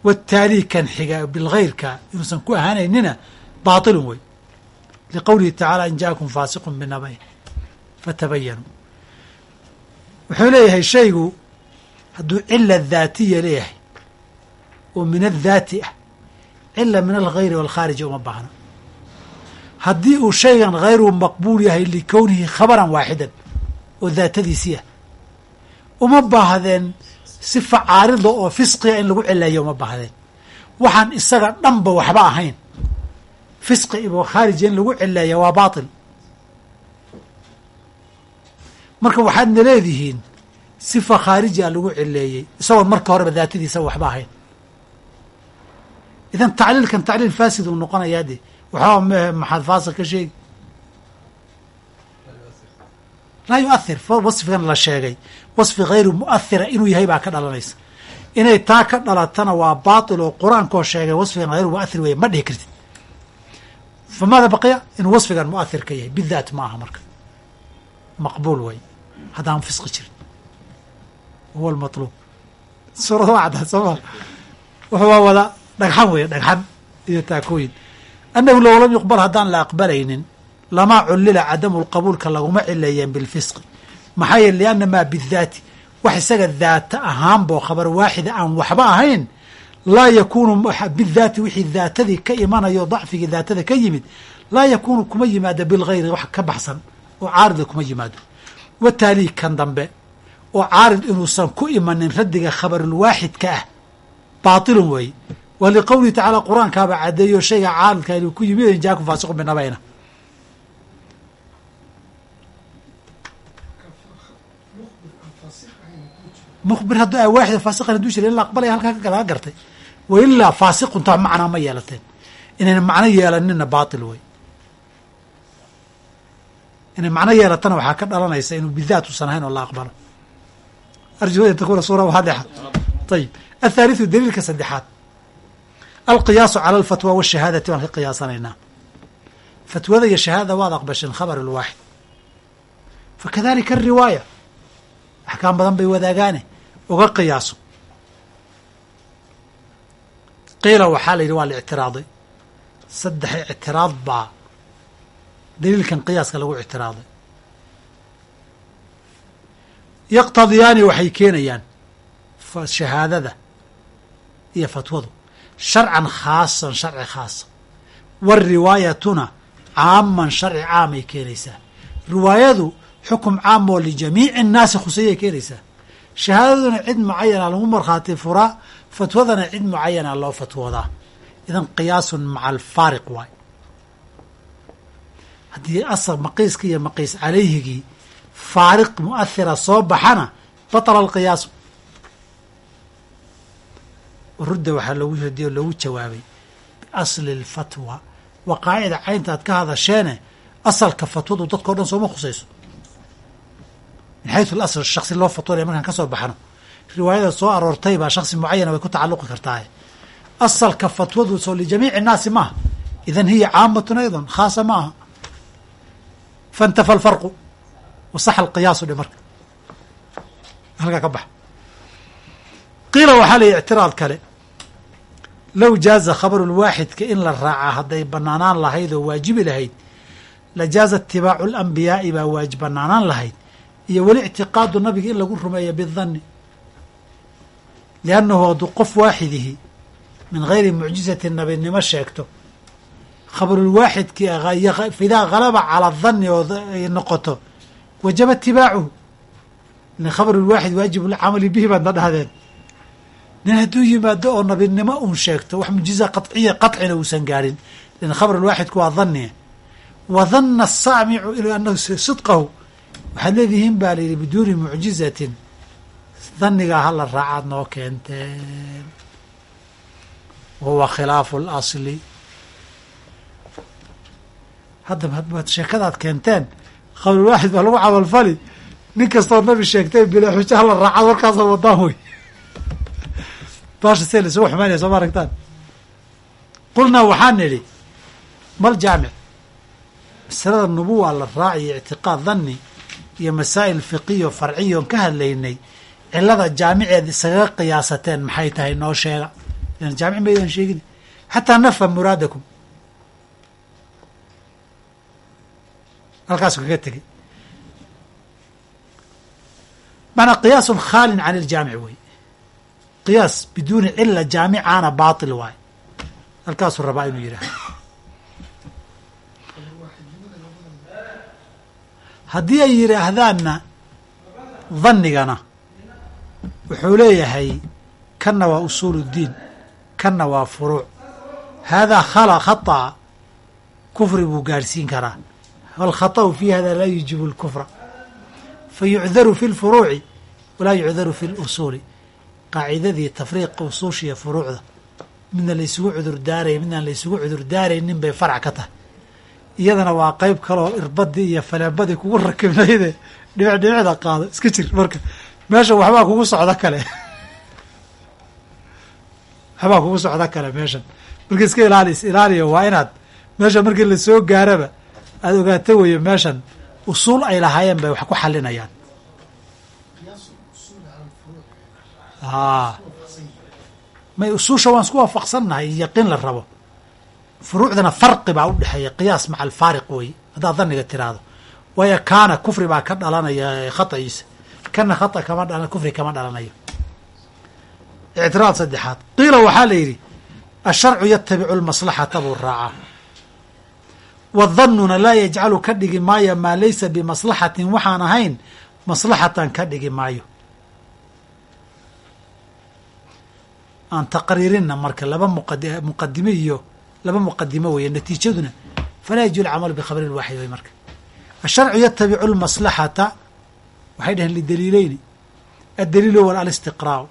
Speaker 1: Wataali kan xiga bilgayrka inuusan ku ahaanaynina baatilun wey liqowlihi tacaala in ja'akum faasiqun binabayn fatabayanuu wuxuu leeyahay shaygu hadduu cila daatiya leeyahay oo min addaati ah cila min algayri waalkhaariji uma baahna haddii uu shaygan hayru maqbuul yahay likownihi khabaran waaxidan oo daatadiisii ah uma baahdeen sifa caarida oo fisqiga in lagu cileeyo uma baahdeen waxaan isaga dhanba waxba ahayn fisqi iyo khaarija in lagu cileeya waa baatil. Marka waxaadna leedihiin sifa khaariji a lagu cileeyey isagoon marka horeba daatadiisa waxba ahayn. Idan tacliilkan tacliil faasid uu noqonayaa de waxaa maxaad faasiq ka sheegi? Laa yuathir wasfigan la sheegay. Wasfi hayru mu'athira inuu yahay baa ka dhalanaysa. Inay taa ka dhalatana waa baatil oo qur'aankoo sheegay wasfigan hayru mu'athir weeye ma dhihi kartid famaada baqiya? Inuu wasfigan mu'athir ka yahay. Bidaat ma aha marka. Maqbuul way. Haddaan fisqi jirin. Huwa almatluub. Suurada waa caddaa sooma wuxuu waa wada dhagxan weeye dhagxan iyo taakooyin. Annahu low lam yuqbal haddaan la aqbalaynin lamaa cullila cadamu lqabuulka laguma cileeyeen bilfisqi. Maxaa yeele lianna maa bidaati wax isaga daata ahaanboo khabar waaxida aan waxba ahayn laa yakuunu bidaati wixii daatadii ka imanayo dacfigii daatada ka yimid laa yakuunu kuma yimaado bilgayri wax ka baxsan oo caarida kuma yimaado. Wataali kan dambe oo caarid inuusan ku imanin raddiga khabarulwaaxidka ah baatilun weeye wa liqowlihi tacaala qur'aankaaba caddeeyo shayga caaridka inuu ku yimid jaakum faasiqun binabayna mukhbir hadduu a waaxida faasiqan haduu jira in la aqbalaya halkaa laga gartay wa ilaa faasiquntaa macnaa ma yeelateen inayna macno yeelanina baatil wey inay macno yeelatana waxaa ka dhalanaysa inuu bidaat usan ahayn oo la aqbalo arju an takuna suura waadixa ayib athaalitثu daliilka saddexaad alqiyaasu cala alfatwa washahaadati waan ka qiyaasanaynaa fatwada iyo shahaadada waad aqbasheen khabar lwaaxid fakadalika ariwaaya axkaam badan bay wadaagaane uga qiyaaso qiila waxaa la yidhi waa la ictiraaday. Saddex ictiraad baa daliilkan qiyaaska lagu ictiraaday. Yaqtadiyaani waxay keenayaan shahaadada iyo fatwadu. Sharcan khaasan sharci khaasa wariwaayatuna caaman sharci caamay keenaysaa. Riwaayadu xukum caam oo lijamiici innaasi khusayay keenaysaa. Shahaadaduna cid mucayana lagu markhaati furaa fatwadana cid mucayana loo fatwoodaa idan qiyaasun maca alfaariq waay. Haddii asal maqiiska iyo maqiis calayhigii faariq mu'ahira soo baxana batala alqiyaasu rudda waxaa loogu radiyo loogu jawaabay biasli alfatwa waa qaacida caynta aad ka hadasheene asalka fatwadu dadkao dhan sooma khusayso. Min xaysu alasl shaksi loo fatwonaya markaan ka soo baxno riwaayada soo aroortay baa shaksi mucayana way ku tacalluqi kartaaye asalka fatwadu soo lijamiici innaasi maaha idan hiya caamatun aydan khaasa ma aha. Faintafa alfarqu wasaxa alqiyaasu dhe marka. Halkaa ka baxa. Qiila waxaa la ictiraad kale. Low jaaza khabaru lwaaxidka in la raacaa hadday banaanaan lahayd oo waajibi lahayd la jaaza itibaacu alambiyaai baa waajib banaanaan lahayd iyo weli ictiqaadu nabiga in lagu rumeeyo bidanni liannahu hadduu qof waaxidihi min gayri mucjizati nabinimo sheegto khabarulwaaxidkii idaa halaba cala danni oo ay noqoto wajaba itibaacuhu ila khabarulwaaxid waajib lcamali bihi baadna dhahdeen nin hadduu yimaado oo nabinimo uun sheegto wax mujiza qaciya qacina uusan gaadhin lan khabarulwaaxidku waa danniya wa danna asaamicu anahu sidqahu waxaad leedihiin baa layidhi biduuni mucjizatin dannigaa hala raacaad noo keenteen wahuwa khilaafu اlasli hadda hadbaad sheekadaad keenteen khabarulwaaxid baa lagu camalfali nin kastoo nabi sheegtay bilaa xujo hala raacaad warkaasoo wadaan wey baasha see laisugu xumaynaya soo ma aragtaan? Qulnaa waxaan nidhi mal jaamic masalada nubuwa la raaciyo ictiqaad danni iyo masaa'il fiqiyo farciya oon ka hadlaynay cilada jaamiceed isaga qiyaasateen maxay tahay noo sheega. Jaamic maydan sheegin. Xataa nafham muraadakum. Halkaasu kaga tegey macnaa qiyaasun khaalin can iljaamic wey. Qiyaas biduuni cila jaamicaana baatil waay. Halkaasuu rabaa inuu yidhaahdo. Haddii ay yidhaahdaanna dannigana wuxuu leeyahay kanna waa usuul اddiin kanna waa furuuc haadaa khala khata'a kufri buu gaadhsiin karaa wاlkhaطأu fi hada laa yujibu اlkufra fayucdaru fi اlfuruuci walaa yucdaru fi اlusuuli qaacidadii tafriiqa usuusha iyo furuucda midna la isugu cudur daaray midnaan la isugu cudur daaraynin bay farc ka tahay iyadana waa qeyb kaleoo irbadii iyo faleebadii kugu rakibnayde dhibic dhibicda qaado iska jir marka meesha waxbaa kugu socdo kale. Waxbaa kugu socdo kale meeshan marka iska ilaali is ilaaliyo waa inaad meesha markii la soo gaaraba aada ogaato weeye meeshan usuul ay lahaayeen bay wax ku xalinayaan a may usuusha waan isku waafaqsannahay yaqiin la rabo. Furuucdana farqi baa u dhexeeya qiyaas maca alfaariq wey haddaad dhanniga tiraahdo. Waayo kaana kufri baa ka dhalanaya khata'iisa kana khata kama dhala kufri kama dhalanayo. Ictiraad saddexaad. Qiila waxaa la yidhi asharcu yatabicu lmaslaxata buu raacaa. Wadannuna laa yajcalu ka dhigi maayo maa laysa bimaslaxatin waxaan ahayn maslaxatan ka dhigi maayo. Aan taqriirinna marka laba muqadime iyo laba muqadimo weeye natiijaduna falaa yajuzu lcamalu bikhabri lwaaxid way marka. Asharcu yatabicu lmaslaxata waxay dhaheen lidaliileyni addaliilu wal alistiqraau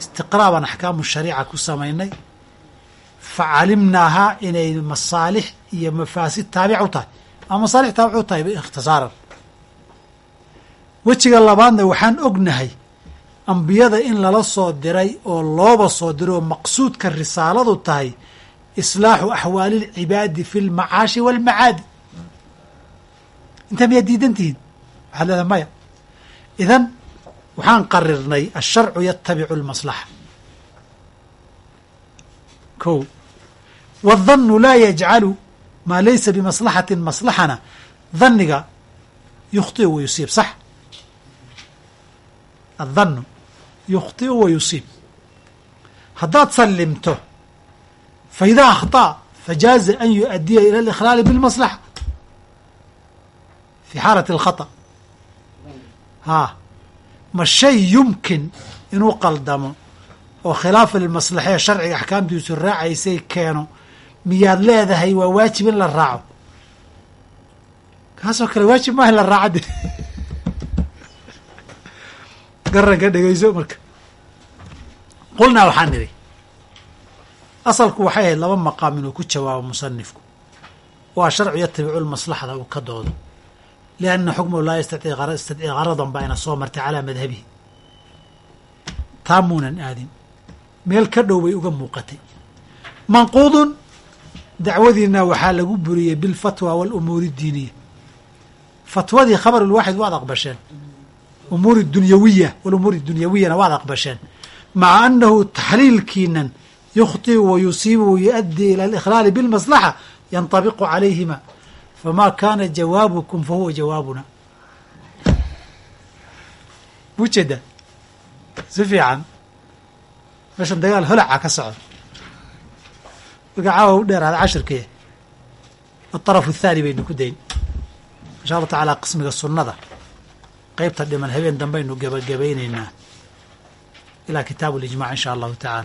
Speaker 1: istiqraa baan axkaamu shariica ku samaynay. Fa calimnaahaa inay masaalix iyo mafaasid taabic u tahay. Ama masaalix taabic u tahay ikhtisaaran. Wejiga labaadna waxaan ognahay ambiyada in lala soo diray oo looba soo diray oo maqsuudka risaaladu tahay islaaxu axwaali lcibaadi fi lmacaashi waalmacaadi intaa miyaad diidan tihiin waxaad leedahay maya idan waxaan qarirnay asharcu yatabicu lmaslaxa ko wadannu laa yajcalu maa laysa bimaslaxatin maslaxana dhanniga yukhtiu wa yusiib sax adhannu yukhtiu wa yusiib haddaad sallimto faida akhطأ fajaaza an yuؤadiya ilى اlإkhlaali bاlmaslaxa fi xaalati اlkhaطأ haa ma shay yumkin inuu qaldamo oo khilaafa lmaslaxee sharciga axkaamtiisu raacaysay keeno miyaad leedahay waa waajib in la raaco. Kaasoo kale waajib maaha in la raaco de garanka dhegeyso marka. Qulnaa waxaan nidhi asalku waxay ahayd laba maqaam inuu ku jawaabo musanifku waa sharcu yatabicu lmaslaxda uu ka doodo lianna xukmuhu laa yastadcii garadan baa ina soo martay calaa madhabihi taa muunan aadin meel ka dhow bay uga muuqatay manquudun dacwadiina waxaa lagu buriyey bilfatwa waalumuuri اdiiniya fatwadii khabar lwaaxid waad aqbasheen umuuri dunyawiya walumuuri dunyawiyana waad aqbasheen maca annahu taxliilkiinan yukhطiu wa yusiibu yuؤadii ilى اlإkhlaali bاlmaslaxa yanطabiqu calayhima fama kana jawaabukum fahuwa jawaabuna ujeeda si fiican meeshan dagaal holaca ka socdo marka caawa u dheeraada cashirkee aطaraf الthaani baynu ku dayn insha allahu tacaala qismiga sunnada qeybta dhiman habeen dambaynu gebagabaynaynaa ilaa kitaabu اlijmac in sha allahu tacaala